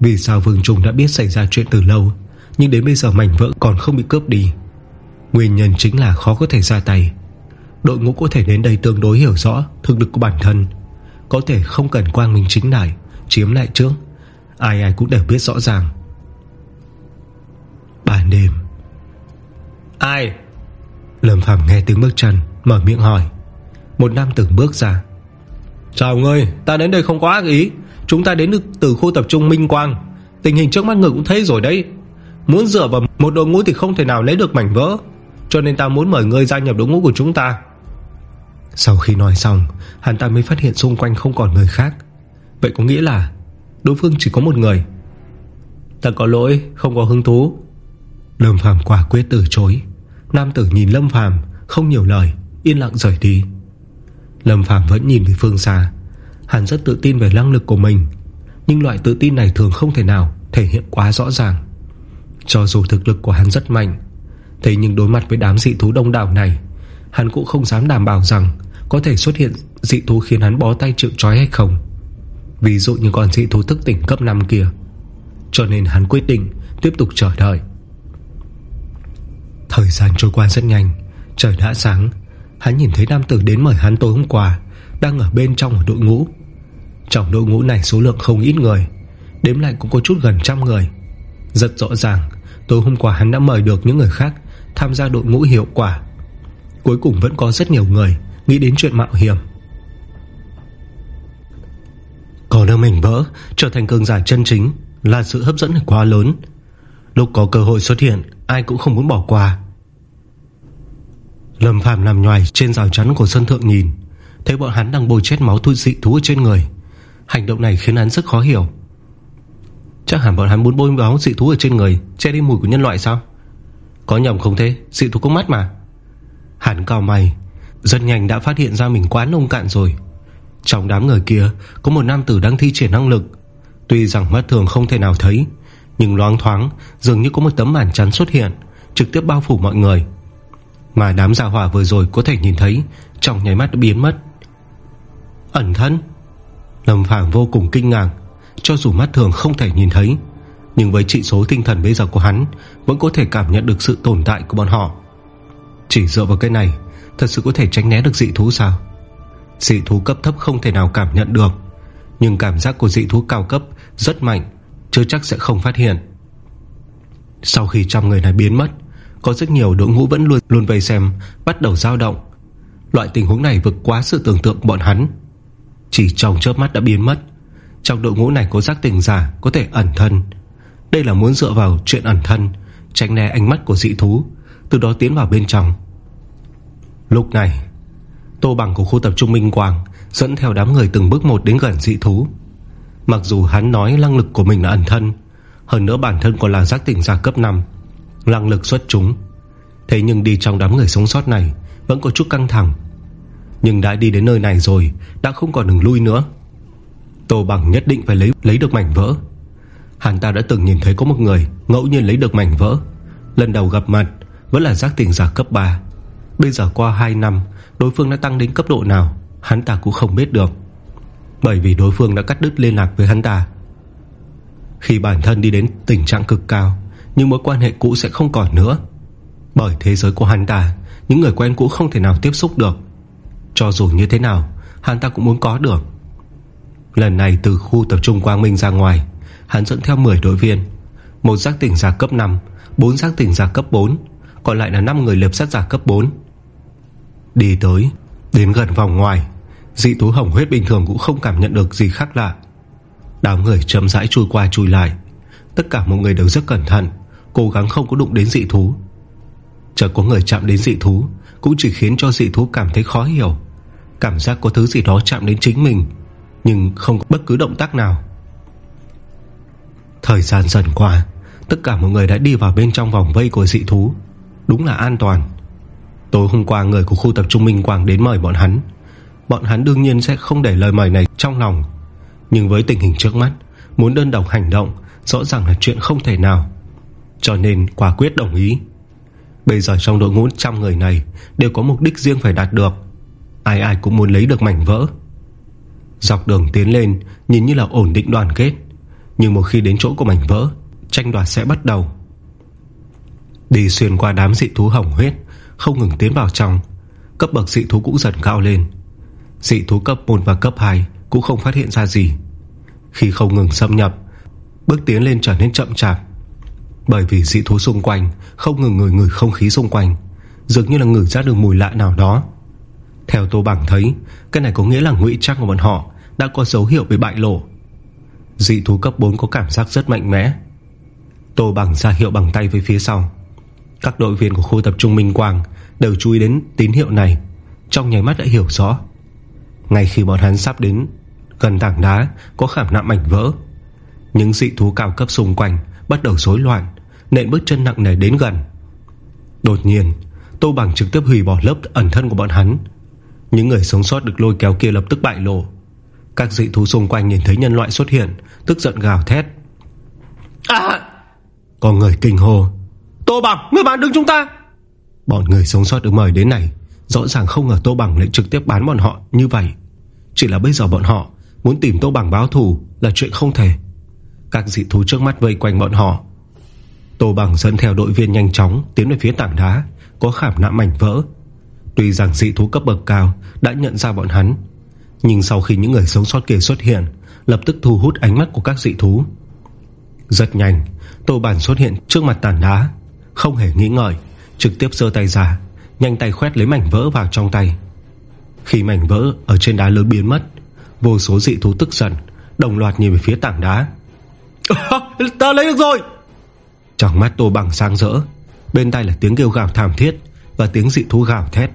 Vì sao Vương Trung đã biết xảy ra chuyện từ lâu, Nhưng đến bây giờ mảnh vỡ còn không bị cướp đi. Nguyên nhân chính là khó có thể ra tay. Đội ngũ có thể đến đây tương đối hiểu rõ Thực lực của bản thân. Có thể không cần quang minh chính đại Chiếm lại trước. Ai ai cũng đều biết rõ ràng. Ban đêm. Ai? Lâm Phạm nghe tiếng bước chân Mở miệng hỏi. Một nam tử bước ra. Chào ngươi Ta đến đây không có ác ý. Chúng ta đến từ khu tập trung Minh Quang. Tình hình trước mắt người cũng thấy rồi đấy. Muốn dựa vào một đội ngũ thì không thể nào lấy được mảnh vỡ. Cho nên ta muốn mời ngươi gia nhập đội ngũ của chúng ta sau khi nói xong, Hắn ta mới phát hiện xung quanh không còn người khác. Vậy có nghĩa là Đối phương chỉ có một người? Ta có lỗi, không có hứng thú. Lâm Phàm quả quyết từ chối. Nam tử nhìn Lâm Phàm, Không nhiều lời, Yên lặng rời đi. Lâm Phàm vẫn nhìn về phương xa. Hắn rất tự tin về năng lực của mình, Nhưng loại tự tin này thường không thể nào Thể hiện quá rõ ràng. Cho dù thực lực của hắn rất mạnh, Thế nhưng đối mặt với đám dị thú đông đảo này Hắn cũng không dám đảm bảo rằng Có thể xuất hiện dị thú khiến hắn bó tay chịu trói hay không. Ví dụ như con dị thú thức tỉnh cấp 5 kia. Cho nên hắn quyết định Tiếp tục chờ đợi. Thời gian trôi qua rất nhanh. Trời đã sáng. Hắn nhìn thấy nam tử đến mời hắn tối hôm qua, Đang ở bên trong một đội ngũ. Trong đội ngũ này số lượng không ít người. Đếm lại cũng có chút gần trăm người. Rất rõ ràng, Tối hôm qua hắn đã mời được những người khác Tham gia đội ngũ hiệu quả. Cuối cùng vẫn có rất nhiều người Nghĩ đến chuyện mạo hiểm. Còn ở mình vỡ, Trở thành cường giả chân chính Là sự hấp dẫn quá lớn. Lúc có cơ hội xuất hiện, Ai cũng không muốn bỏ qua. Lâm Phạm nằm nhoài trên rào chắn của sân thượng nhìn, Thấy bọn hắn đang bôi chết máu thui dị thú ở trên người. Hành động này khiến hắn rất khó hiểu. Chắc hẳn bọn hắn muốn bôi máu dị thú ở trên người, Che đi mùi của nhân loại sao? Có nhầm không thế? Dị thú có mắt mà. Hắn cao mày Rất nhanh đã phát hiện ra mình quá nông cạn rồi. Trong đám người kia, Có một nam tử đang thi triển năng lực. Tuy rằng mắt thường không thể nào thấy, Nhưng loáng thoáng, Dường như có một tấm màn chắn xuất hiện, Trực tiếp bao phủ mọi người. Mà đám gia hỏa vừa rồi có thể nhìn thấy, Trong nháy mắt đã biến mất. Ẩn thân? Lâm Phàm vô cùng kinh ngạc, Cho dù mắt thường không thể nhìn thấy, Nhưng với trị số tinh thần bây giờ của hắn, Vẫn có thể cảm nhận được sự tồn tại của bọn họ. Chỉ dựa vào cái này, Thật sự có thể tránh né được dị thú sao? Dị thú cấp thấp không thể nào cảm nhận được, Nhưng cảm giác của dị thú cao cấp, Rất mạnh, Chưa chắc sẽ không phát hiện. Sau khi trăm người này biến mất, Có rất nhiều đội ngũ vẫn luôn luôn vây xem, Bắt đầu dao động. Loại tình huống này vượt quá sự tưởng tượng bọn hắn. Chỉ trong chớp mắt đã biến mất, Trong đội ngũ này có giác tình giả Có thể ẩn thân. Đây là muốn dựa vào chuyện ẩn thân, Tránh né ánh mắt của dị thú. Từ đó tiến vào bên trong. Lúc này, Tô bằng của khu tập trung Minh Quang Dẫn theo đám người từng bước một đến gần dị thú. Mặc dù hắn nói năng lực của mình là ẩn thân, Hơn nữa bản thân còn là giác tỉnh giả cấp 5 Năng lực xuất chúng. Thế nhưng đi trong đám người sống sót này Vẫn có chút căng thẳng. Nhưng đã đi đến nơi này rồi, Đã không còn đường lui nữa. Tô bằng nhất định phải lấy lấy được mảnh vỡ. Hắn ta đã từng nhìn thấy có một người Ngẫu nhiên lấy được mảnh vỡ. Lần đầu gặp mặt vẫn là giác tỉnh giả cấp 3 Bây giờ qua 2 năm, Đối phương đã tăng đến cấp độ nào, Hắn ta cũng không biết được. Bởi vì đối phương đã cắt đứt liên lạc với hắn ta. Khi bản thân đi đến tình trạng cực cao Nhưng mối quan hệ cũ sẽ không còn nữa. Bởi thế giới của hắn ta, Những người quen cũ không thể nào tiếp xúc được. Cho dù như thế nào, Hắn ta cũng muốn có được. Lần này từ khu tập trung Quang Minh ra ngoài, Hắn dẫn theo 10 đội viên. Một giác tỉnh giả cấp 5 4 giác tỉnh giả cấp 4 còn lại là 5 người lập sát giả cấp 4 Đi tới, Đến gần vòng ngoài, Dị thú hồng huyết bình thường cũng không cảm nhận được gì khác lạ. Đám người chậm rãi chui qua chui lại. Tất cả mọi người đều rất cẩn thận, Cố gắng không có đụng đến dị thú. Chờ có người chạm đến dị thú, Cũng chỉ khiến cho dị thú cảm thấy khó hiểu. Cảm giác có thứ gì đó chạm đến chính mình, Nhưng không có bất cứ động tác nào. Thời gian dần qua, Tất cả mọi người đã đi vào bên trong vòng vây của dị thú. Đúng là an toàn. Tối hôm qua, người của khu tập trung Minh Quang đến mời bọn hắn. Bọn hắn đương nhiên sẽ không để lời mời này trong lòng. Nhưng với tình hình trước mắt, Muốn đơn độc hành động, Rõ ràng là chuyện không thể nào. Cho nên quả quyết đồng ý. Bây giờ trong đội ngũ trăm người này Đều có mục đích riêng phải đạt được. Ai ai cũng muốn lấy được mảnh vỡ. Dọc đường tiến lên, Nhìn như là ổn định đoàn kết. Nhưng một khi đến chỗ của mảnh vỡ, Tranh đoạt sẽ bắt đầu. Đi xuyên qua đám dị thú hồng huyết, Không ngừng tiến vào trong. Cấp bậc dị thú cũng dần cao lên. Dị thú cấp 1 và cấp 2 Cũng không phát hiện ra gì. Khi không ngừng xâm nhập, Bước tiến lên trở nên chậm chạp. Bởi vì dị thú xung quanh Không ngừng ngửi ngửi không khí xung quanh, Dường như là ngửi ra được mùi lạ nào đó. Theo Tô Bảng thấy, Cái này có nghĩa là ngụy trang của bọn họ Đã có dấu hiệu bị bại lộ. Dị thú cấp 4 có cảm giác rất mạnh mẽ. Tô Bằng ra hiệu bằng tay với phía sau. Các đội viên của khu tập trung Minh Quang Đều chú ý đến tín hiệu này. Trong nháy mắt đã hiểu rõ. Ngay khi bọn hắn sắp đến Gần tảng đá có khảm nạm mảnh vỡ Những dị thú cao cấp xung quanh Bắt đầu rối loạn Nện bước chân nặng nề đến gần. Đột nhiên Tô Bằng trực tiếp hủy bỏ lớp ẩn thân của bọn hắn. Những người sống sót được lôi kéo kia lập tức bại lộ. Các dị thú xung quanh nhìn thấy nhân loại xuất hiện Tức giận gào thét. À! Có người kinh hồ Tô Bằng, người bán đứng chúng ta. Bọn người sống sót được mời đến này, Rõ ràng không ngờ Tô Bằng lại trực tiếp bán bọn họ như vậy. Chỉ là bây giờ bọn họ Muốn tìm Tô Bằng báo thù Là chuyện không thể. Các dị thú trước mắt vây quanh bọn họ. Tô Bằng dẫn theo đội viên nhanh chóng Tiến về phía tảng đá, Có khảm nạm mảnh vỡ. Tuy rằng dị thú cấp bậc cao Đã nhận ra bọn hắn, Nhưng sau khi những người sống sót kia xuất hiện, Lập tức thu hút ánh mắt của các dị thú. Rất nhanh, Tô Bản xuất hiện trước mặt tảng đá. Không hề nghĩ ngợi Trực tiếp giơ tay ra Nhanh tay khoét lấy mảnh vỡ vào trong tay. Khi mảnh vỡ ở trên đá lớn biến mất Vô số dị thú tức giận Đồng loạt nhìn về phía tảng đá. Ta lấy được rồi! Trong mắt Tô Bằng sang rỡ Bên tai là tiếng kêu gào thảm thiết Và tiếng dị thú gào thét.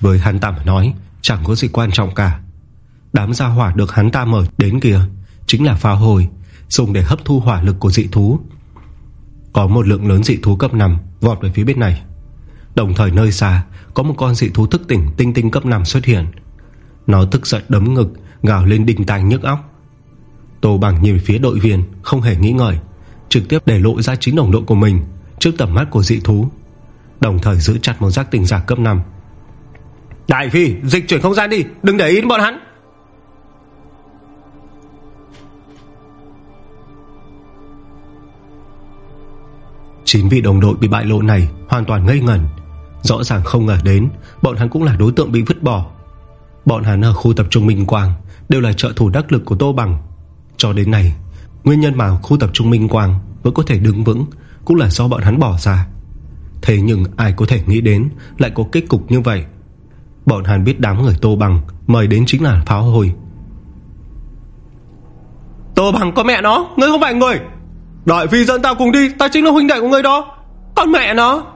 Với hắn ta mà nói Chẳng có gì quan trọng cả. Đám gia hỏa được hắn ta mở đến kia Chính là pháo hồi Dùng để hấp thu hỏa lực của dị thú có một lượng lớn dị thú cấp 5 Vọt về phía bên này. Đồng thời nơi xa, Có một con dị thú thức tỉnh tinh tinh cấp 5 xuất hiện. Nó tức giận đấm ngực, Gào lên đinh tài nhức óc. Tô Bằng nhìn phía đội viên, Không hề nghĩ ngợi, Trực tiếp để lộ ra chính đồng đội của mình Trước tầm mắt của dị thú, Đồng thời giữ chặt một giác tình giả cấp 5 Đại Phi, dịch chuyển không gian đi, Đừng để ý bọn hắn. Chính vị đồng đội bị bại lộ này Hoàn toàn ngây ngẩn. Rõ ràng không ngờ đến, Bọn hắn cũng là đối tượng bị vứt bỏ. Bọn hắn ở khu tập trung Minh Quang Đều là trợ thủ đắc lực của Tô Bằng. Cho đến nay, Nguyên nhân mà khu tập trung Minh Quang Vẫn có thể đứng vững Cũng là do bọn hắn bỏ ra. Thế nhưng ai có thể nghĩ đến Lại có kết cục như vậy? Bọn hắn biết đám người Tô Bằng Mời đến chính là pháo hồi. Tô Bằng có mẹ nó, Ngươi không phải người. Đại Phi dẫn tao cùng đi Ta chính là huynh đệ của ngươi đó. Con mẹ nó.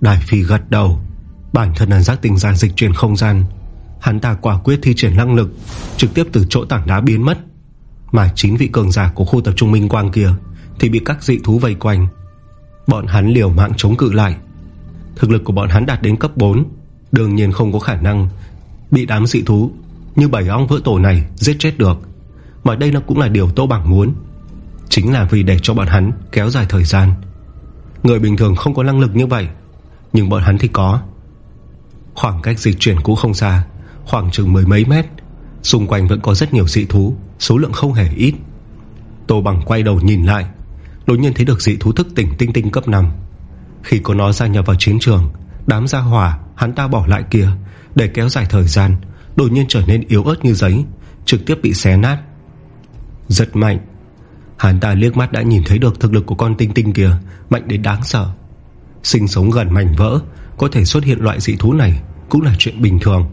Đại Phi gật đầu. Bản thân là giác tình giả dịch chuyển không gian. Hắn ta quả quyết thi triển năng lực, Trực tiếp từ chỗ tảng đá biến mất. Mà chính vị cường giả của khu tập trung Minh Quang kia Thì bị các dị thú vây quanh. Bọn hắn liều mạng chống cự lại. Thực lực của bọn hắn đạt đến cấp 4 Đương nhiên không có khả năng Bị đám dị thú Như bảy ong vỡ tổ này giết chết được. Mà đây nó cũng là điều Tô Bằng muốn. Chính là vì để cho bọn hắn kéo dài thời gian. Người bình thường không có năng lực như vậy, Nhưng bọn hắn thì có. Khoảng cách dịch chuyển cũng không xa, Khoảng chừng mười mấy mét, Xung quanh vẫn có rất nhiều dị thú, Số lượng không hề ít. Tô Bằng quay đầu nhìn lại, Đột nhiên thấy được dị thú thức tỉnh tinh tinh cấp 5 Khi có nó gia nhập vào chiến trường, Đám gia hỏa hắn ta bỏ lại kia Để kéo dài thời gian, Đột nhiên trở nên yếu ớt như giấy, Trực tiếp bị xé nát. Rất mạnh. Hắn ta liếc mắt đã nhìn thấy được thực lực của con tinh tinh kia, Mạnh đến đáng sợ. Sinh sống gần mảnh vỡ, Có thể xuất hiện loại dị thú này Cũng là chuyện bình thường.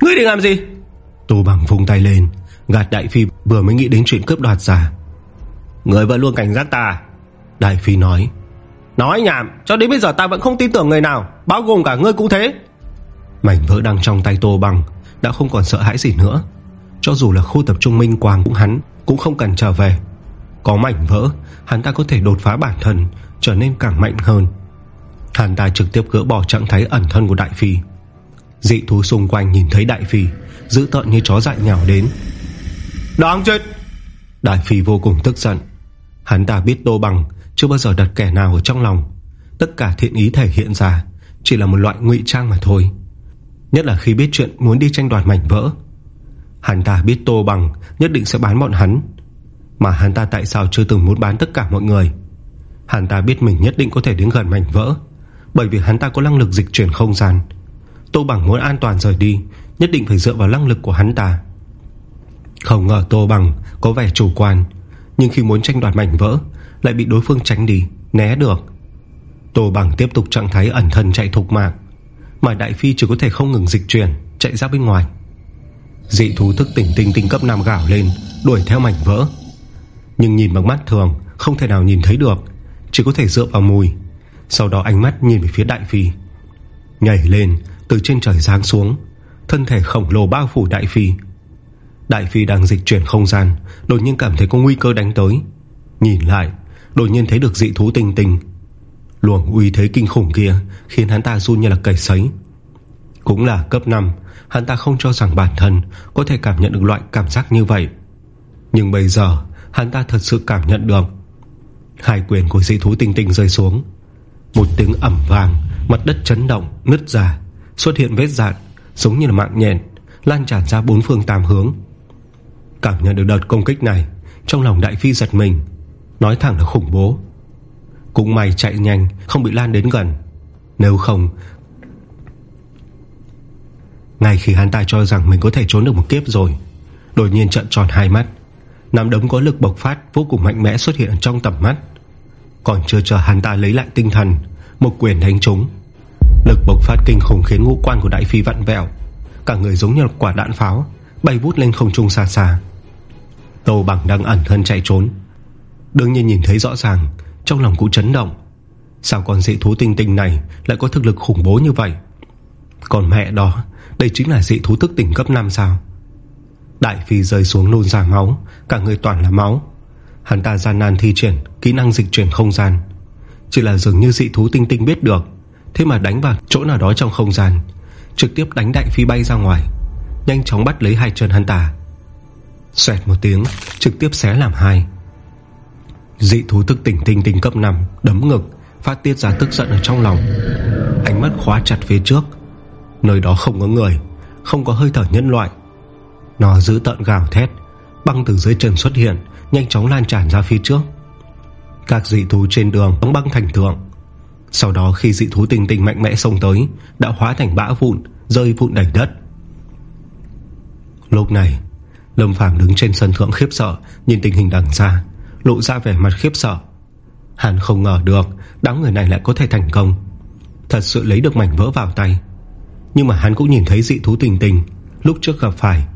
Ngươi định làm gì? Tô bằng vùng tay lên, Gạt Đại Phi vừa mới nghĩ đến chuyện cướp đoạt giả Người vẫn luôn cảnh giác ta à? Đại Phi nói. Nói nhảm, Cho đến bây giờ ta vẫn không tin tưởng người nào, Bao gồm cả ngươi cũng thế. Mảnh vỡ đang trong tay Tô Bằng Đã không còn sợ hãi gì nữa. Cho dù là khu tập trung Minh Quang cũng hắn Cũng không cần trở về. Có mảnh vỡ Hắn ta có thể đột phá bản thân Trở nên càng mạnh hơn. Hắn ta trực tiếp gỡ bỏ trạng thái ẩn thân của Đại Phi. Dị thú xung quanh nhìn thấy Đại Phi Giữ tợn như chó dại nhào đến. Đáng chết! Đại Phi vô cùng tức giận. Hắn ta biết Tô Bằng Chưa bao giờ đặt kẻ nào ở trong lòng. Tất cả thiện ý thể hiện ra Chỉ là một loại ngụy trang mà thôi Nhất là khi biết chuyện muốn đi tranh đoạt mảnh vỡ. Hắn ta biết Tô Bằng Nhất định sẽ bán bọn hắn. Mà hắn ta tại sao chưa từng muốn bán tất cả mọi người? Hắn ta biết mình nhất định có thể đến gần mảnh vỡ Bởi vì hắn ta có năng lực dịch chuyển không gian. Tô Bằng muốn an toàn rời đi Nhất định phải dựa vào năng lực của hắn ta. Không ngờ Tô Bằng Có vẻ chủ quan Nhưng khi muốn tranh đoạt mảnh vỡ Lại bị đối phương tránh đi, né được. Tô Bằng tiếp tục trạng thái ẩn thân chạy thục mạng. Mà Đại Phi chỉ có thể không ngừng dịch chuyển, Chạy ra bên ngoài. Dị thú thức tỉnh tinh tinh cấp 5 gạo lên, Đuổi theo mảnh vỡ. Nhưng nhìn bằng mắt thường, Không thể nào nhìn thấy được, Chỉ có thể dựa vào mùi. Sau đó ánh mắt nhìn về phía Đại Phi. Nhảy lên, từ trên trời giáng xuống, Thân thể khổng lồ bao phủ Đại Phi. Đại Phi đang dịch chuyển không gian, Đột nhiên cảm thấy có nguy cơ đánh tới. Nhìn lại, Đột nhiên thấy được dị thú tinh tinh. Luồng uy thế kinh khủng kia Khiến hắn ta run như là cầy sấy. Cũng là cấp 5 Hắn ta không cho rằng bản thân Có thể cảm nhận được loại cảm giác như vậy. Nhưng bây giờ Hắn ta thật sự cảm nhận được. Hai quyền của dị thú tinh tinh rơi xuống. Một tiếng ẩm vàng Mặt đất chấn động, nứt ra Xuất hiện vết dạn Giống như là mạng nhện Lan tràn ra bốn phương tám hướng. Cảm nhận được đợt công kích này Trong lòng đại phi giật mình Nói thẳng là khủng bố. Cũng may chạy nhanh, không bị lan đến gần. Nếu không, Ngay khi hắn ta cho rằng Mình có thể trốn được một kiếp rồi, Đột nhiên trận tròn hai mắt. Nắm đấm có lực bộc phát vô cùng mạnh mẽ xuất hiện trong tầm mắt. Còn chưa chờ hắn ta lấy lại tinh thần, Một quyền đánh trúng. Lực bộc phát kinh khủng khiến ngũ quan của đại phi vặn vẹo. Cả người giống như quả đạn pháo, Bay vút lên không trung xa xa. Tô bằng đang ẩn thân chạy trốn. Đương nhiên nhìn thấy rõ ràng trong lòng cũng chấn động. Sao con dị thú tinh tinh này Lại có thực lực khủng bố như vậy? Còn mẹ đó, Đây chính là dị thú thức tỉnh cấp 5 sao? Đại phi rơi xuống nôn ra máu, Cả người toàn là máu. Hắn ta gian nan thi triển, Kỹ năng dịch chuyển không gian. Chỉ là dường như dị thú tinh tinh biết được, Thế mà đánh vào chỗ nào đó trong không gian, Trực tiếp đánh đại phi bay ra ngoài, Nhanh chóng bắt lấy hai chân hắn ta. Xoẹt một tiếng, Trực tiếp xé làm hai. Dị thú thức tỉnh tinh tinh cấp 5 Đấm ngực, Phát tiết ra tức giận ở trong lòng. Ánh mắt khóa chặt phía trước. Nơi đó không có người, Không có hơi thở nhân loại. Nó giữ tận gào thét, Băng từ dưới chân xuất hiện, Nhanh chóng lan tràn ra phía trước. Các dị thú trên đường đóng băng thành tượng. Sau đó khi dị thú tinh tinh mạnh mẽ xông tới, Đã hóa thành bã vụn, Rơi vụn đầy đất. Lúc này, Lâm Phàm đứng trên sân thượng khiếp sợ, Nhìn tình hình đằng xa. Lộ ra vẻ mặt khiếp sợ. Hắn không ngờ được, Đám người này lại có thể thành công. Thật sự lấy được mảnh vỡ vào tay. Nhưng mà hắn cũng nhìn thấy dị thú tình tình, Lúc trước gặp phải.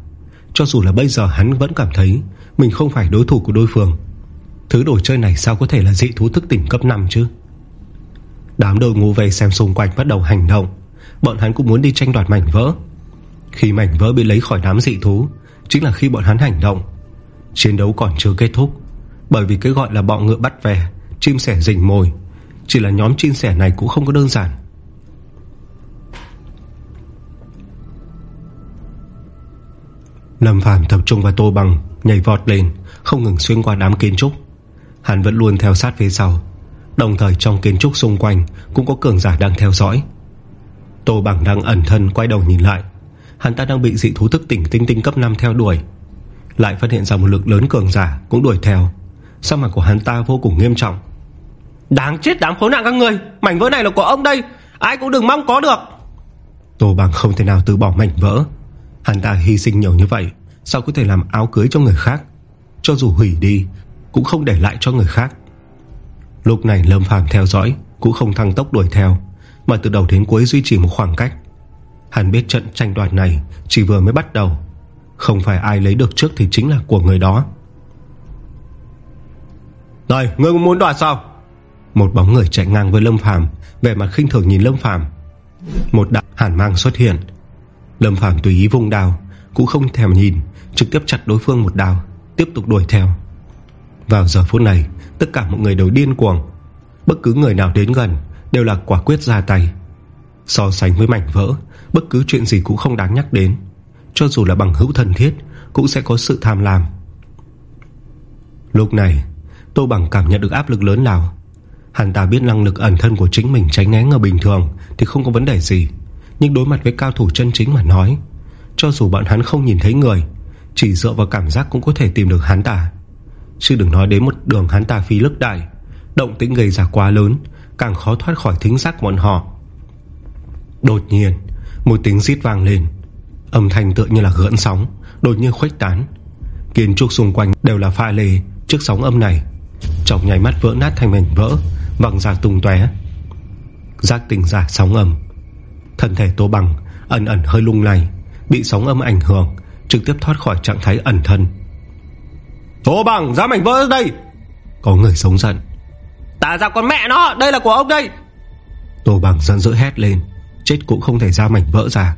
Cho dù là bây giờ hắn vẫn cảm thấy Mình không phải đối thủ của đối phương. Thứ đồ chơi này sao có thể là dị thú thức tỉnh cấp 5 chứ? Đám đội ngũ về xem xung quanh bắt đầu hành động. Bọn hắn cũng muốn đi tranh đoạt mảnh vỡ. Khi mảnh vỡ bị lấy khỏi đám dị thú, Chính là khi bọn hắn hành động. Chiến đấu còn chưa kết thúc. Bởi vì cái gọi là bọ ngựa bắt về, Chim sẻ rình mồi. Chỉ là nhóm chim sẻ này cũng không có đơn giản. Lâm Phàm tập trung vào tô bằng, Nhảy vọt lên, Không ngừng xuyên qua đám kiến trúc. Hắn vẫn luôn theo sát phía sau. Đồng thời trong kiến trúc xung quanh Cũng có cường giả đang theo dõi. Tô bằng đang ẩn thân quay đầu nhìn lại. Hắn ta đang bị dị thú thức tỉnh tinh tinh cấp 5 theo đuổi. Lại phát hiện ra một lực lớn cường giả Cũng đuổi theo. Sao mặt của hắn ta vô cùng nghiêm trọng. Đáng chết, đám khốn nạn các người Mảnh vỡ này là của ông đây. Ai cũng đừng mong có được. Tô bằng không thể nào từ bỏ mảnh vỡ. Hắn ta hy sinh nhiều như vậy. Sao có thể làm áo cưới cho người khác? Cho dù hủy đi, Cũng không để lại cho người khác. Lúc này Lâm Phàm theo dõi, Cũng không thăng tốc đuổi theo, Mà từ đầu đến cuối duy trì một khoảng cách. Hắn biết trận tranh đoạt này Chỉ vừa mới bắt đầu. Không phải ai lấy được trước thì chính là của người đó. Này ngươi muốn đoạt sao? Một bóng người chạy ngang với Lâm Phàm Về mặt khinh thường nhìn Lâm Phàm. Một đạo hàn mang xuất hiện. Lâm Phàm tùy ý vùng đào Cũng không thèm nhìn, Trực tiếp chặt đối phương một đào Tiếp tục đuổi theo. Vào giờ phút này, Tất cả mọi người đều điên cuồng. Bất cứ người nào đến gần, Đều là quả quyết ra tay. So sánh với mảnh vỡ, Bất cứ chuyện gì cũng không đáng nhắc đến. Cho dù là bằng hữu thân thiết, Cũng sẽ có sự tham lam. Lúc này Tô Bằng cảm nhận được áp lực lớn nào. Hắn ta biết năng lực ẩn thân của chính mình tránh né ngờ bình thường Thì không có vấn đề gì. Nhưng đối mặt với cao thủ chân chính mà nói, Cho dù bọn hắn không nhìn thấy người, Chỉ dựa vào cảm giác cũng có thể tìm được hắn ta. Chứ đừng nói đến một đường hắn ta phi lức đại, Động tĩnh gây ra quá lớn, Càng khó thoát khỏi thính giác bọn họ. Đột nhiên, Một tiếng rít vang lên. Âm thanh tựa như là gợn sóng, Đột nhiên khuếch tán. Kiến trúc xung quanh đều là pha lê Trước sóng âm này. Trong nháy mắt vỡ nát thành mảnh vỡ Văng ra tung tóe. Giác tình giả sóng âm. Thân thể tố bằng ẩn ẩn hơi lung lay Bị sóng âm ảnh hưởng Trực tiếp thoát khỏi trạng thái ẩn thân. Tố bằng ra mảnh vỡ đây! Có người sống giận. Ta ra con mẹ nó Đây là của ông đây! Tô bằng giận dữ hét lên Chết cũng không thể ra mảnh vỡ ra.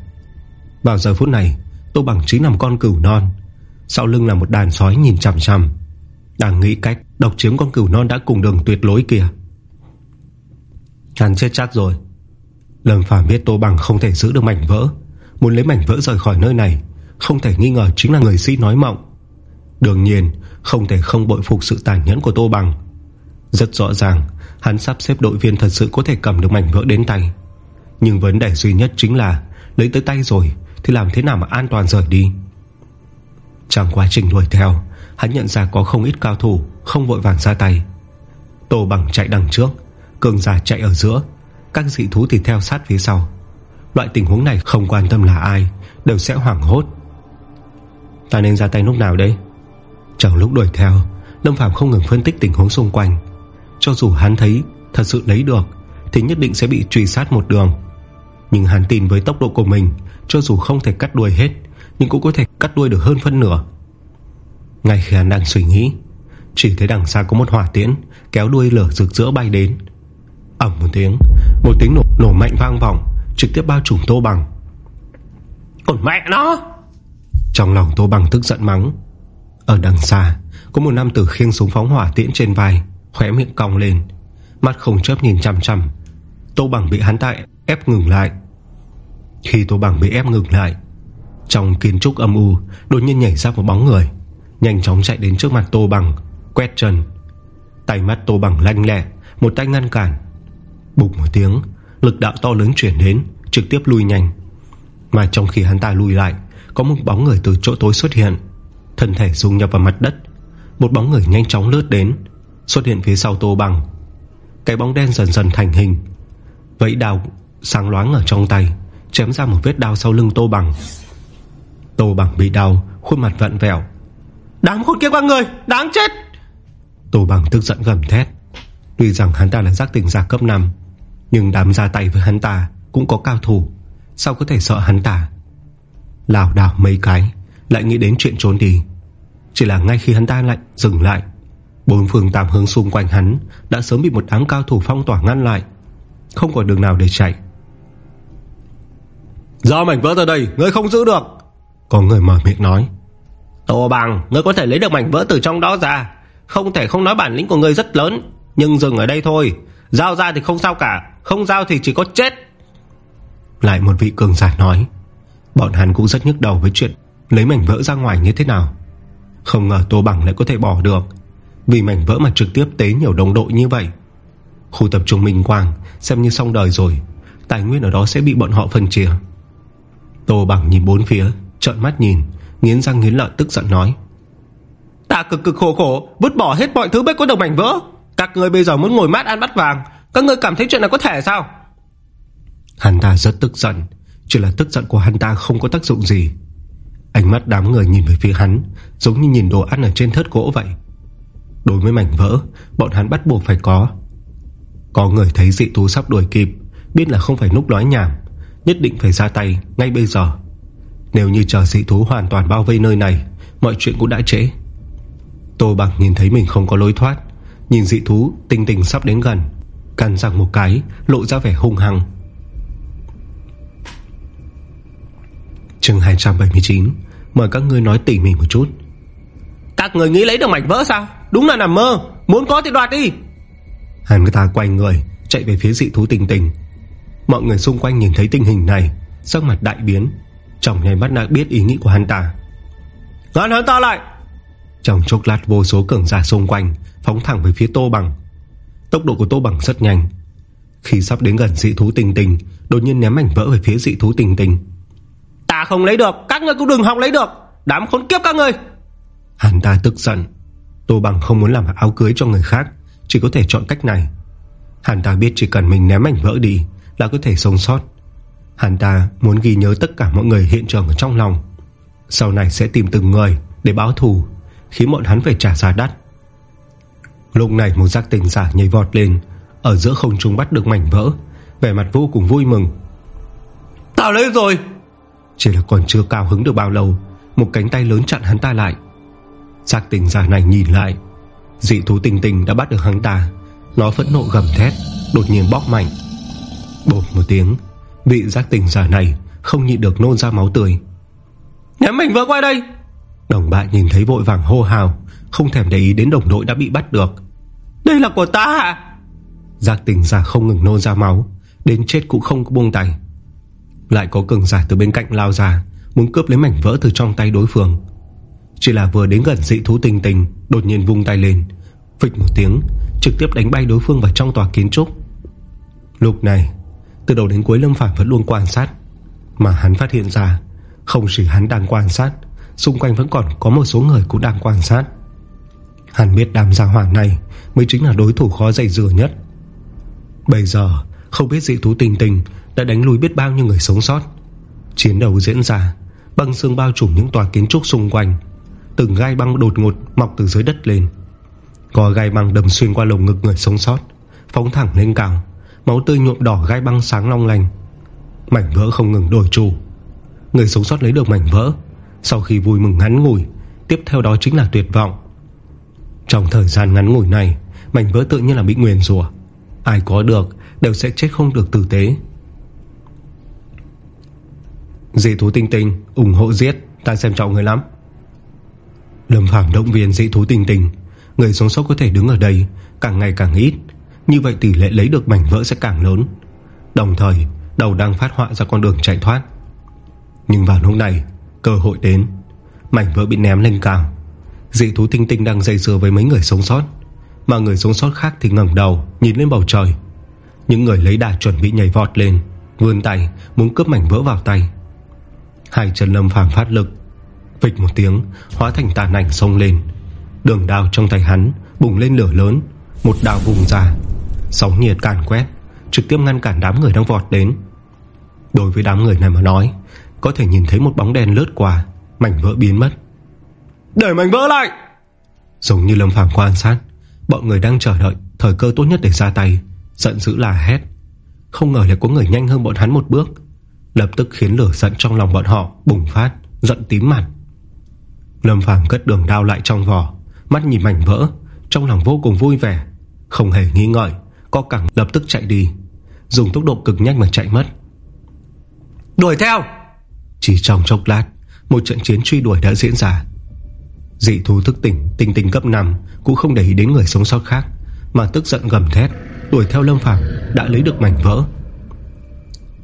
Vào giờ phút này Tô bằng chính là một con cửu non. Sau lưng là một đàn sói nhìn chằm chằm đang nghĩ cách, độc chiếm con cửu non đã cùng đường tuyệt lối kìa. Hắn chết chắc rồi. Lâm Phàm biết Tô Bằng không thể giữ được mảnh vỡ. Muốn lấy mảnh vỡ rời khỏi nơi này, Không thể nghi ngờ chính là người sĩ nói mộng. Đương nhiên, Không thể không bội phục sự tàn nhẫn của Tô Bằng. Rất rõ ràng, Hắn sắp xếp đội viên thật sự có thể cầm được mảnh vỡ đến tay. Nhưng vấn đề duy nhất chính là, Lấy tới tay rồi Thì làm thế nào mà an toàn rời đi? Trong quá trình đuổi theo Hắn nhận ra có không ít cao thủ Không vội vàng ra tay. Tô Bằng chạy đằng trước, Cường giả chạy ở giữa, Các dị thú thì theo sát phía sau. Loại tình huống này không quan tâm là ai, Đều sẽ hoảng hốt. Ta nên ra tay lúc nào đấy. Trong lúc đuổi theo, Lâm Phạm không ngừng phân tích tình huống xung quanh. Cho dù hắn thấy thật sự lấy được, Thì nhất định sẽ bị truy sát một đường. Nhưng hắn tin với tốc độ của mình, Cho dù không thể cắt đuôi hết, Nhưng cũng có thể cắt đuôi được hơn phân nửa. Ngay khi hắn đang suy nghĩ Chỉ thấy đằng xa có một hỏa tiễn Kéo đuôi lửa rực rỡ bay đến. Ẩm một tiếng Một tiếng nổ, nổ mạnh vang vọng Trực tiếp bao trùm tô bằng. Còn mẹ nó! Trong lòng tô bằng tức giận mắng. Ở đằng xa Có một nam tử khiêng súng phóng hỏa tiễn trên vai Khỏe miệng cong lên Mắt không chớp nhìn chăm chăm Tô bằng bị hắn tại ép ngừng lại. Khi tô bằng bị ép ngừng lại Trong kiến trúc âm u Đột nhiên nhảy ra một bóng người. Nhanh chóng chạy đến trước mặt tô bằng, Quét chân. Tay mắt tô bằng lanh lẹ, Một tay ngăn cản. Bục một tiếng, Lực đạo to lớn chuyển đến, Trực tiếp lui nhanh. Mà trong khi hắn ta lùi lại, Có một bóng người từ chỗ tối xuất hiện. Thân thể dung nhập vào mặt đất, Một bóng người nhanh chóng lướt đến, Xuất hiện phía sau tô bằng. Cái bóng đen dần dần thành hình. Vậy đào sáng loáng ở trong tay, Chém ra một vết đau sau lưng tô bằng. Tô bằng bị đau, Khuôn mặt vặn vẹo Đám khốn kiếp các người Đáng chết. Tô bằng tức giận gầm thét. Tuy rằng hắn ta là giác tình giả cấp 5 Nhưng đám ra tay với hắn ta Cũng có cao thủ. Sao có thể sợ hắn ta? Lào đảo mấy cái Lại nghĩ đến chuyện trốn đi. Chỉ là ngay khi hắn ta lại dừng lại Bốn phương tám hướng xung quanh hắn Đã sớm bị một đám cao thủ phong tỏa ngăn lại. Không còn đường nào để chạy. Do mảnh vỡ ra đây Ngươi không giữ được. Có người mở miệng nói Tô bằng Ngươi có thể lấy được mảnh vỡ từ trong đó ra. Không thể không nói bản lĩnh của ngươi rất lớn, Nhưng dừng ở đây thôi. Giao ra thì không sao cả, Không giao thì chỉ có chết. Lại một vị cường giả nói, Bọn hắn cũng rất nhức đầu với chuyện Lấy mảnh vỡ ra ngoài như thế nào. Không ngờ Tô Bằng lại có thể bỏ được, Vì mảnh vỡ mà trực tiếp tế nhiều đồng đội như vậy. Khu tập trung Minh Quang, Xem như xong đời rồi, Tài nguyên ở đó sẽ bị bọn họ phân chia. Tô Bằng nhìn bốn phía, Trợn mắt nhìn Nghiến răng nghiến lợi tức giận nói. Ta cực cực khổ khổ Vứt bỏ hết mọi thứ mới có được mảnh vỡ. Các người bây giờ muốn ngồi mát ăn bắt vàng Các người cảm thấy chuyện này có thể sao? Hắn ta rất tức giận Chỉ là tức giận của hắn ta không có tác dụng gì. Ánh mắt đám người nhìn về phía hắn Giống như nhìn đồ ăn ở trên thớt gỗ vậy. Đối với mảnh vỡ Bọn hắn bắt buộc phải có. Có người thấy dị thú sắp đuổi kịp Biết là không phải núp nói nhảm Nhất định phải ra tay ngay bây giờ Nếu như chờ dị thú hoàn toàn bao vây nơi này Mọi chuyện cũng đã trễ. Tô Bằng nhìn thấy mình không có lối thoát Nhìn dị thú tinh tình sắp đến gần Cắn răng một cái Lộ ra vẻ hung hăng. Chương 279 Mời các ngươi nói tỉ mỉ một chút. Các người nghĩ lấy được mảnh vỡ sao? Đúng là nằm mơ Muốn có thì đoạt đi. Hắn người ta quay người Chạy về phía dị thú tình tình Mọi người xung quanh nhìn thấy tình hình này Sắc mặt đại biến Trong nháy mắt đã biết ý nghĩ của hắn ta. Ngăn hắn ta lại! Trong chốc lát vô số cường giả xung quanh Phóng thẳng về phía Tô Bằng. Tốc độ của Tô Bằng rất nhanh. Khi sắp đến gần dị thú tình tình Đột nhiên ném mảnh vỡ về phía dị thú tình tình Ta không lấy được Các người cũng đừng hòng lấy được Đám khốn kiếp các người Hắn ta tức giận. Tô Bằng không muốn làm áo cưới cho người khác Chỉ có thể chọn cách này. Hắn ta biết chỉ cần mình ném mảnh vỡ đi Là có thể sống sót Hắn ta muốn ghi nhớ tất cả mọi người hiện trường ở trong lòng. Sau này sẽ tìm từng người Để báo thù Khiến bọn hắn phải trả giá đắt. Lúc này một giác tình giả nhảy vọt lên Ở giữa không trung bắt được mảnh vỡ Vẻ mặt vô cùng vui mừng. Tao lấy rồi! Chỉ là còn chưa cao hứng được bao lâu Một cánh tay lớn chặn hắn ta lại. Giác tình giả này nhìn lại Dị thú tình tình đã bắt được hắn ta. Nó phẫn nộ gầm thét Đột nhiên bóp mạnh. Bột một tiếng Vị giác tình giả này không nhịn được nôn ra máu tươi. Ném mảnh vỡ qua đây. Đồng bạn nhìn thấy vội vàng hô hào Không thèm để ý đến đồng đội đã bị bắt được. Đây là của ta à Giác tình giả không ngừng nôn ra máu Đến chết cũng không có buông tay. Lại có cường giả từ bên cạnh lao ra Muốn cướp lấy mảnh vỡ từ trong tay đối phương. Chỉ là vừa đến gần dị thú tình tình Đột nhiên vung tay lên Phịch một tiếng Trực tiếp đánh bay đối phương vào trong tòa kiến trúc. Lúc này từ đầu đến cuối Lâm Phàm vẫn luôn quan sát. Mà hắn phát hiện ra, Không chỉ hắn đang quan sát, Xung quanh vẫn còn có một số người cũng đang quan sát. Hắn biết đám gia hỏa này Mới chính là đối thủ khó dày dừa nhất. Bây giờ, Không biết dị thú tình tình Đã đánh lùi biết bao nhiêu người sống sót. Chiến đấu diễn ra, Băng xương bao trùm những tòa kiến trúc xung quanh, Từng gai băng đột ngột mọc từ dưới đất lên. Có gai băng đầm xuyên qua lồng ngực người sống sót, Phóng thẳng lên cao. Máu tươi nhuộm đỏ gai băng sáng long lành Mảnh vỡ không ngừng đổi chủ Người sống sót lấy được mảnh vỡ. Sau khi vui mừng ngắn ngủi, Tiếp theo đó chính là tuyệt vọng. Trong thời gian ngắn ngủi này, Mảnh vỡ tự nhiên là bị nguyền rùa Ai có được đều sẽ chết không được tử tế. Dị thú tinh tinh, ủng hộ giết, Ta xem trọng người lắm. Lâm Phàm động viên dị thú tinh tinh, Người sống sót có thể đứng ở đây, Càng ngày càng ít như vậy tỷ lệ lấy được mảnh vỡ sẽ càng lớn. Đồng thời, đầu đang phát họa ra con đường chạy thoát. Nhưng vào lúc này, Cơ hội đến. Mảnh vỡ bị ném lên cao. Dị thú tinh tinh đang dây dưa với mấy người sống sót. Mà người sống sót khác thì ngẩng đầu, Nhìn lên bầu trời. Những người lấy đà chuẩn bị nhảy vọt lên, Vươn tay, muốn cướp mảnh vỡ vào tay. Hai chân lâm phàm phát lực. Vịch một tiếng, Hóa thành tàn ảnh sông lên. Đường đào trong tay hắn Bùng lên lửa lớn, Một đào vùng ra. Sóng nhiệt càn quét Trực tiếp ngăn cản đám người đang vọt đến. Đối với đám người này mà nói Có thể nhìn thấy một bóng đen lướt qua Mảnh vỡ biến mất. Để mảnh vỡ lại! Giống như Lâm Phàm quan sát Bọn người đang chờ đợi thời cơ tốt nhất để ra tay Giận dữ là hét. Không ngờ lại có người nhanh hơn bọn hắn một bước Lập tức khiến lửa giận trong lòng bọn họ Bùng phát, giận tím mặt. Lâm Phàm cất đường đao lại trong vỏ Mắt nhìn mảnh vỡ Trong lòng vô cùng vui vẻ Không hề nghi ngợi Co cẳng lập tức chạy đi, Dùng tốc độ cực nhanh mà chạy mất. Đuổi theo! Chỉ trong chốc lát, Một trận chiến truy đuổi đã diễn ra. Dị thú thức tỉnh, tinh tinh cấp 5 Cũng không để ý đến người sống sót khác, Mà tức giận gầm thét, Đuổi theo Lâm Phàm đã lấy được mảnh vỡ.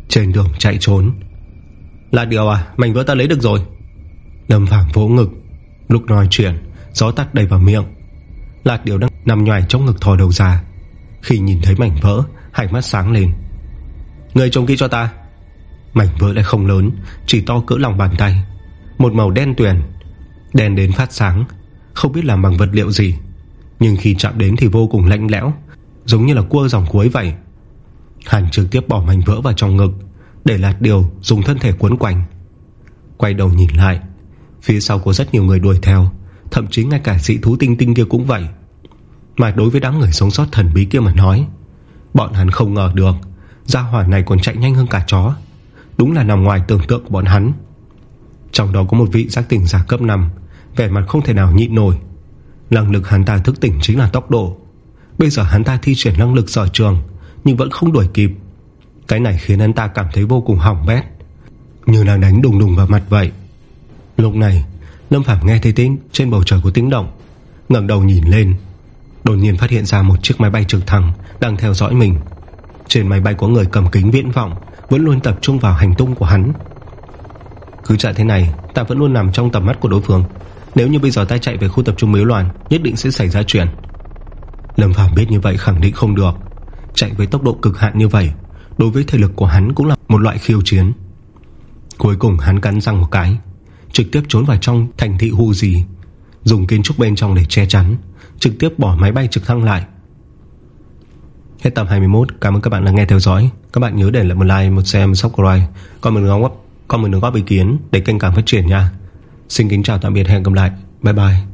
Trên đường chạy trốn. Là điều à? Mảnh vỡ ta lấy được rồi. Lâm Phàm vỗ ngực, Lúc nói chuyện, Gió tắt đầy vào miệng. Lạt điều đang nằm nhòi trong ngực thò đầu ra. Khi nhìn thấy mảnh vỡ, Hai mắt sáng lên. Người trông kỹ cho ta. Mảnh vỡ lại không lớn, Chỉ to cỡ lòng bàn tay. Một màu đen tuyền, Đen đến phát sáng. Không biết làm bằng vật liệu gì, Nhưng khi chạm đến thì vô cùng lạnh lẽo, Giống như là cua dòng cuối vậy. Hàn trực tiếp bỏ mảnh vỡ vào trong ngực, Để lạt điều dùng thân thể cuốn quanh. Quay đầu nhìn lại, Phía sau có rất nhiều người đuổi theo, Thậm chí ngay cả dị thú tinh tinh kia cũng vậy. Mà đối với đám người sống sót thần bí kia mà nói, Bọn hắn không ngờ được, Gia hỏa này còn chạy nhanh hơn cả chó. Đúng là nằm ngoài tưởng tượng của bọn hắn. Trong đó có một vị giác tỉnh giả cấp 5 Vẻ mặt không thể nào nhịn nổi. Năng lực hắn ta thức tỉnh chính là tốc độ. Bây giờ hắn ta thi triển năng lực sở trường, Nhưng vẫn không đuổi kịp. Cái này khiến hắn ta cảm thấy vô cùng hỏng bét. Như là đánh đùng đùng vào mặt vậy. Lúc này, Lâm Phạm nghe thấy tiếng trên bầu trời có tiếng động, ngẩng đầu nhìn lên. Đột nhiên phát hiện ra một chiếc máy bay trực thăng Đang theo dõi mình. Trên máy bay có người cầm kính viễn vọng, Vẫn luôn tập trung vào hành tung của hắn. Cứ chạy thế này, Ta vẫn luôn nằm trong tầm mắt của đối phương. Nếu như bây giờ ta chạy về khu tập trung miếu loạn, Nhất định sẽ xảy ra chuyện. Lâm Phạm biết như vậy khẳng định không được. Chạy với tốc độ cực hạn như vậy, Đối với thể lực của hắn cũng là một loại khiêu chiến. Cuối cùng hắn cắn răng một cái, Trực tiếp trốn vào trong thành thị Hu gì Dùng kiến trúc bên trong để che chắn. Trực tiếp bỏ máy bay trực thăng lại. Hết tập 21 Cảm ơn các bạn đã nghe theo dõi. Các bạn nhớ để lại một like, một share, một subscribe. Còn mình góp, còn mình góp ý kiến để kênh càng phát triển nha. Xin kính chào tạm biệt hẹn gặp lại. Bye bye.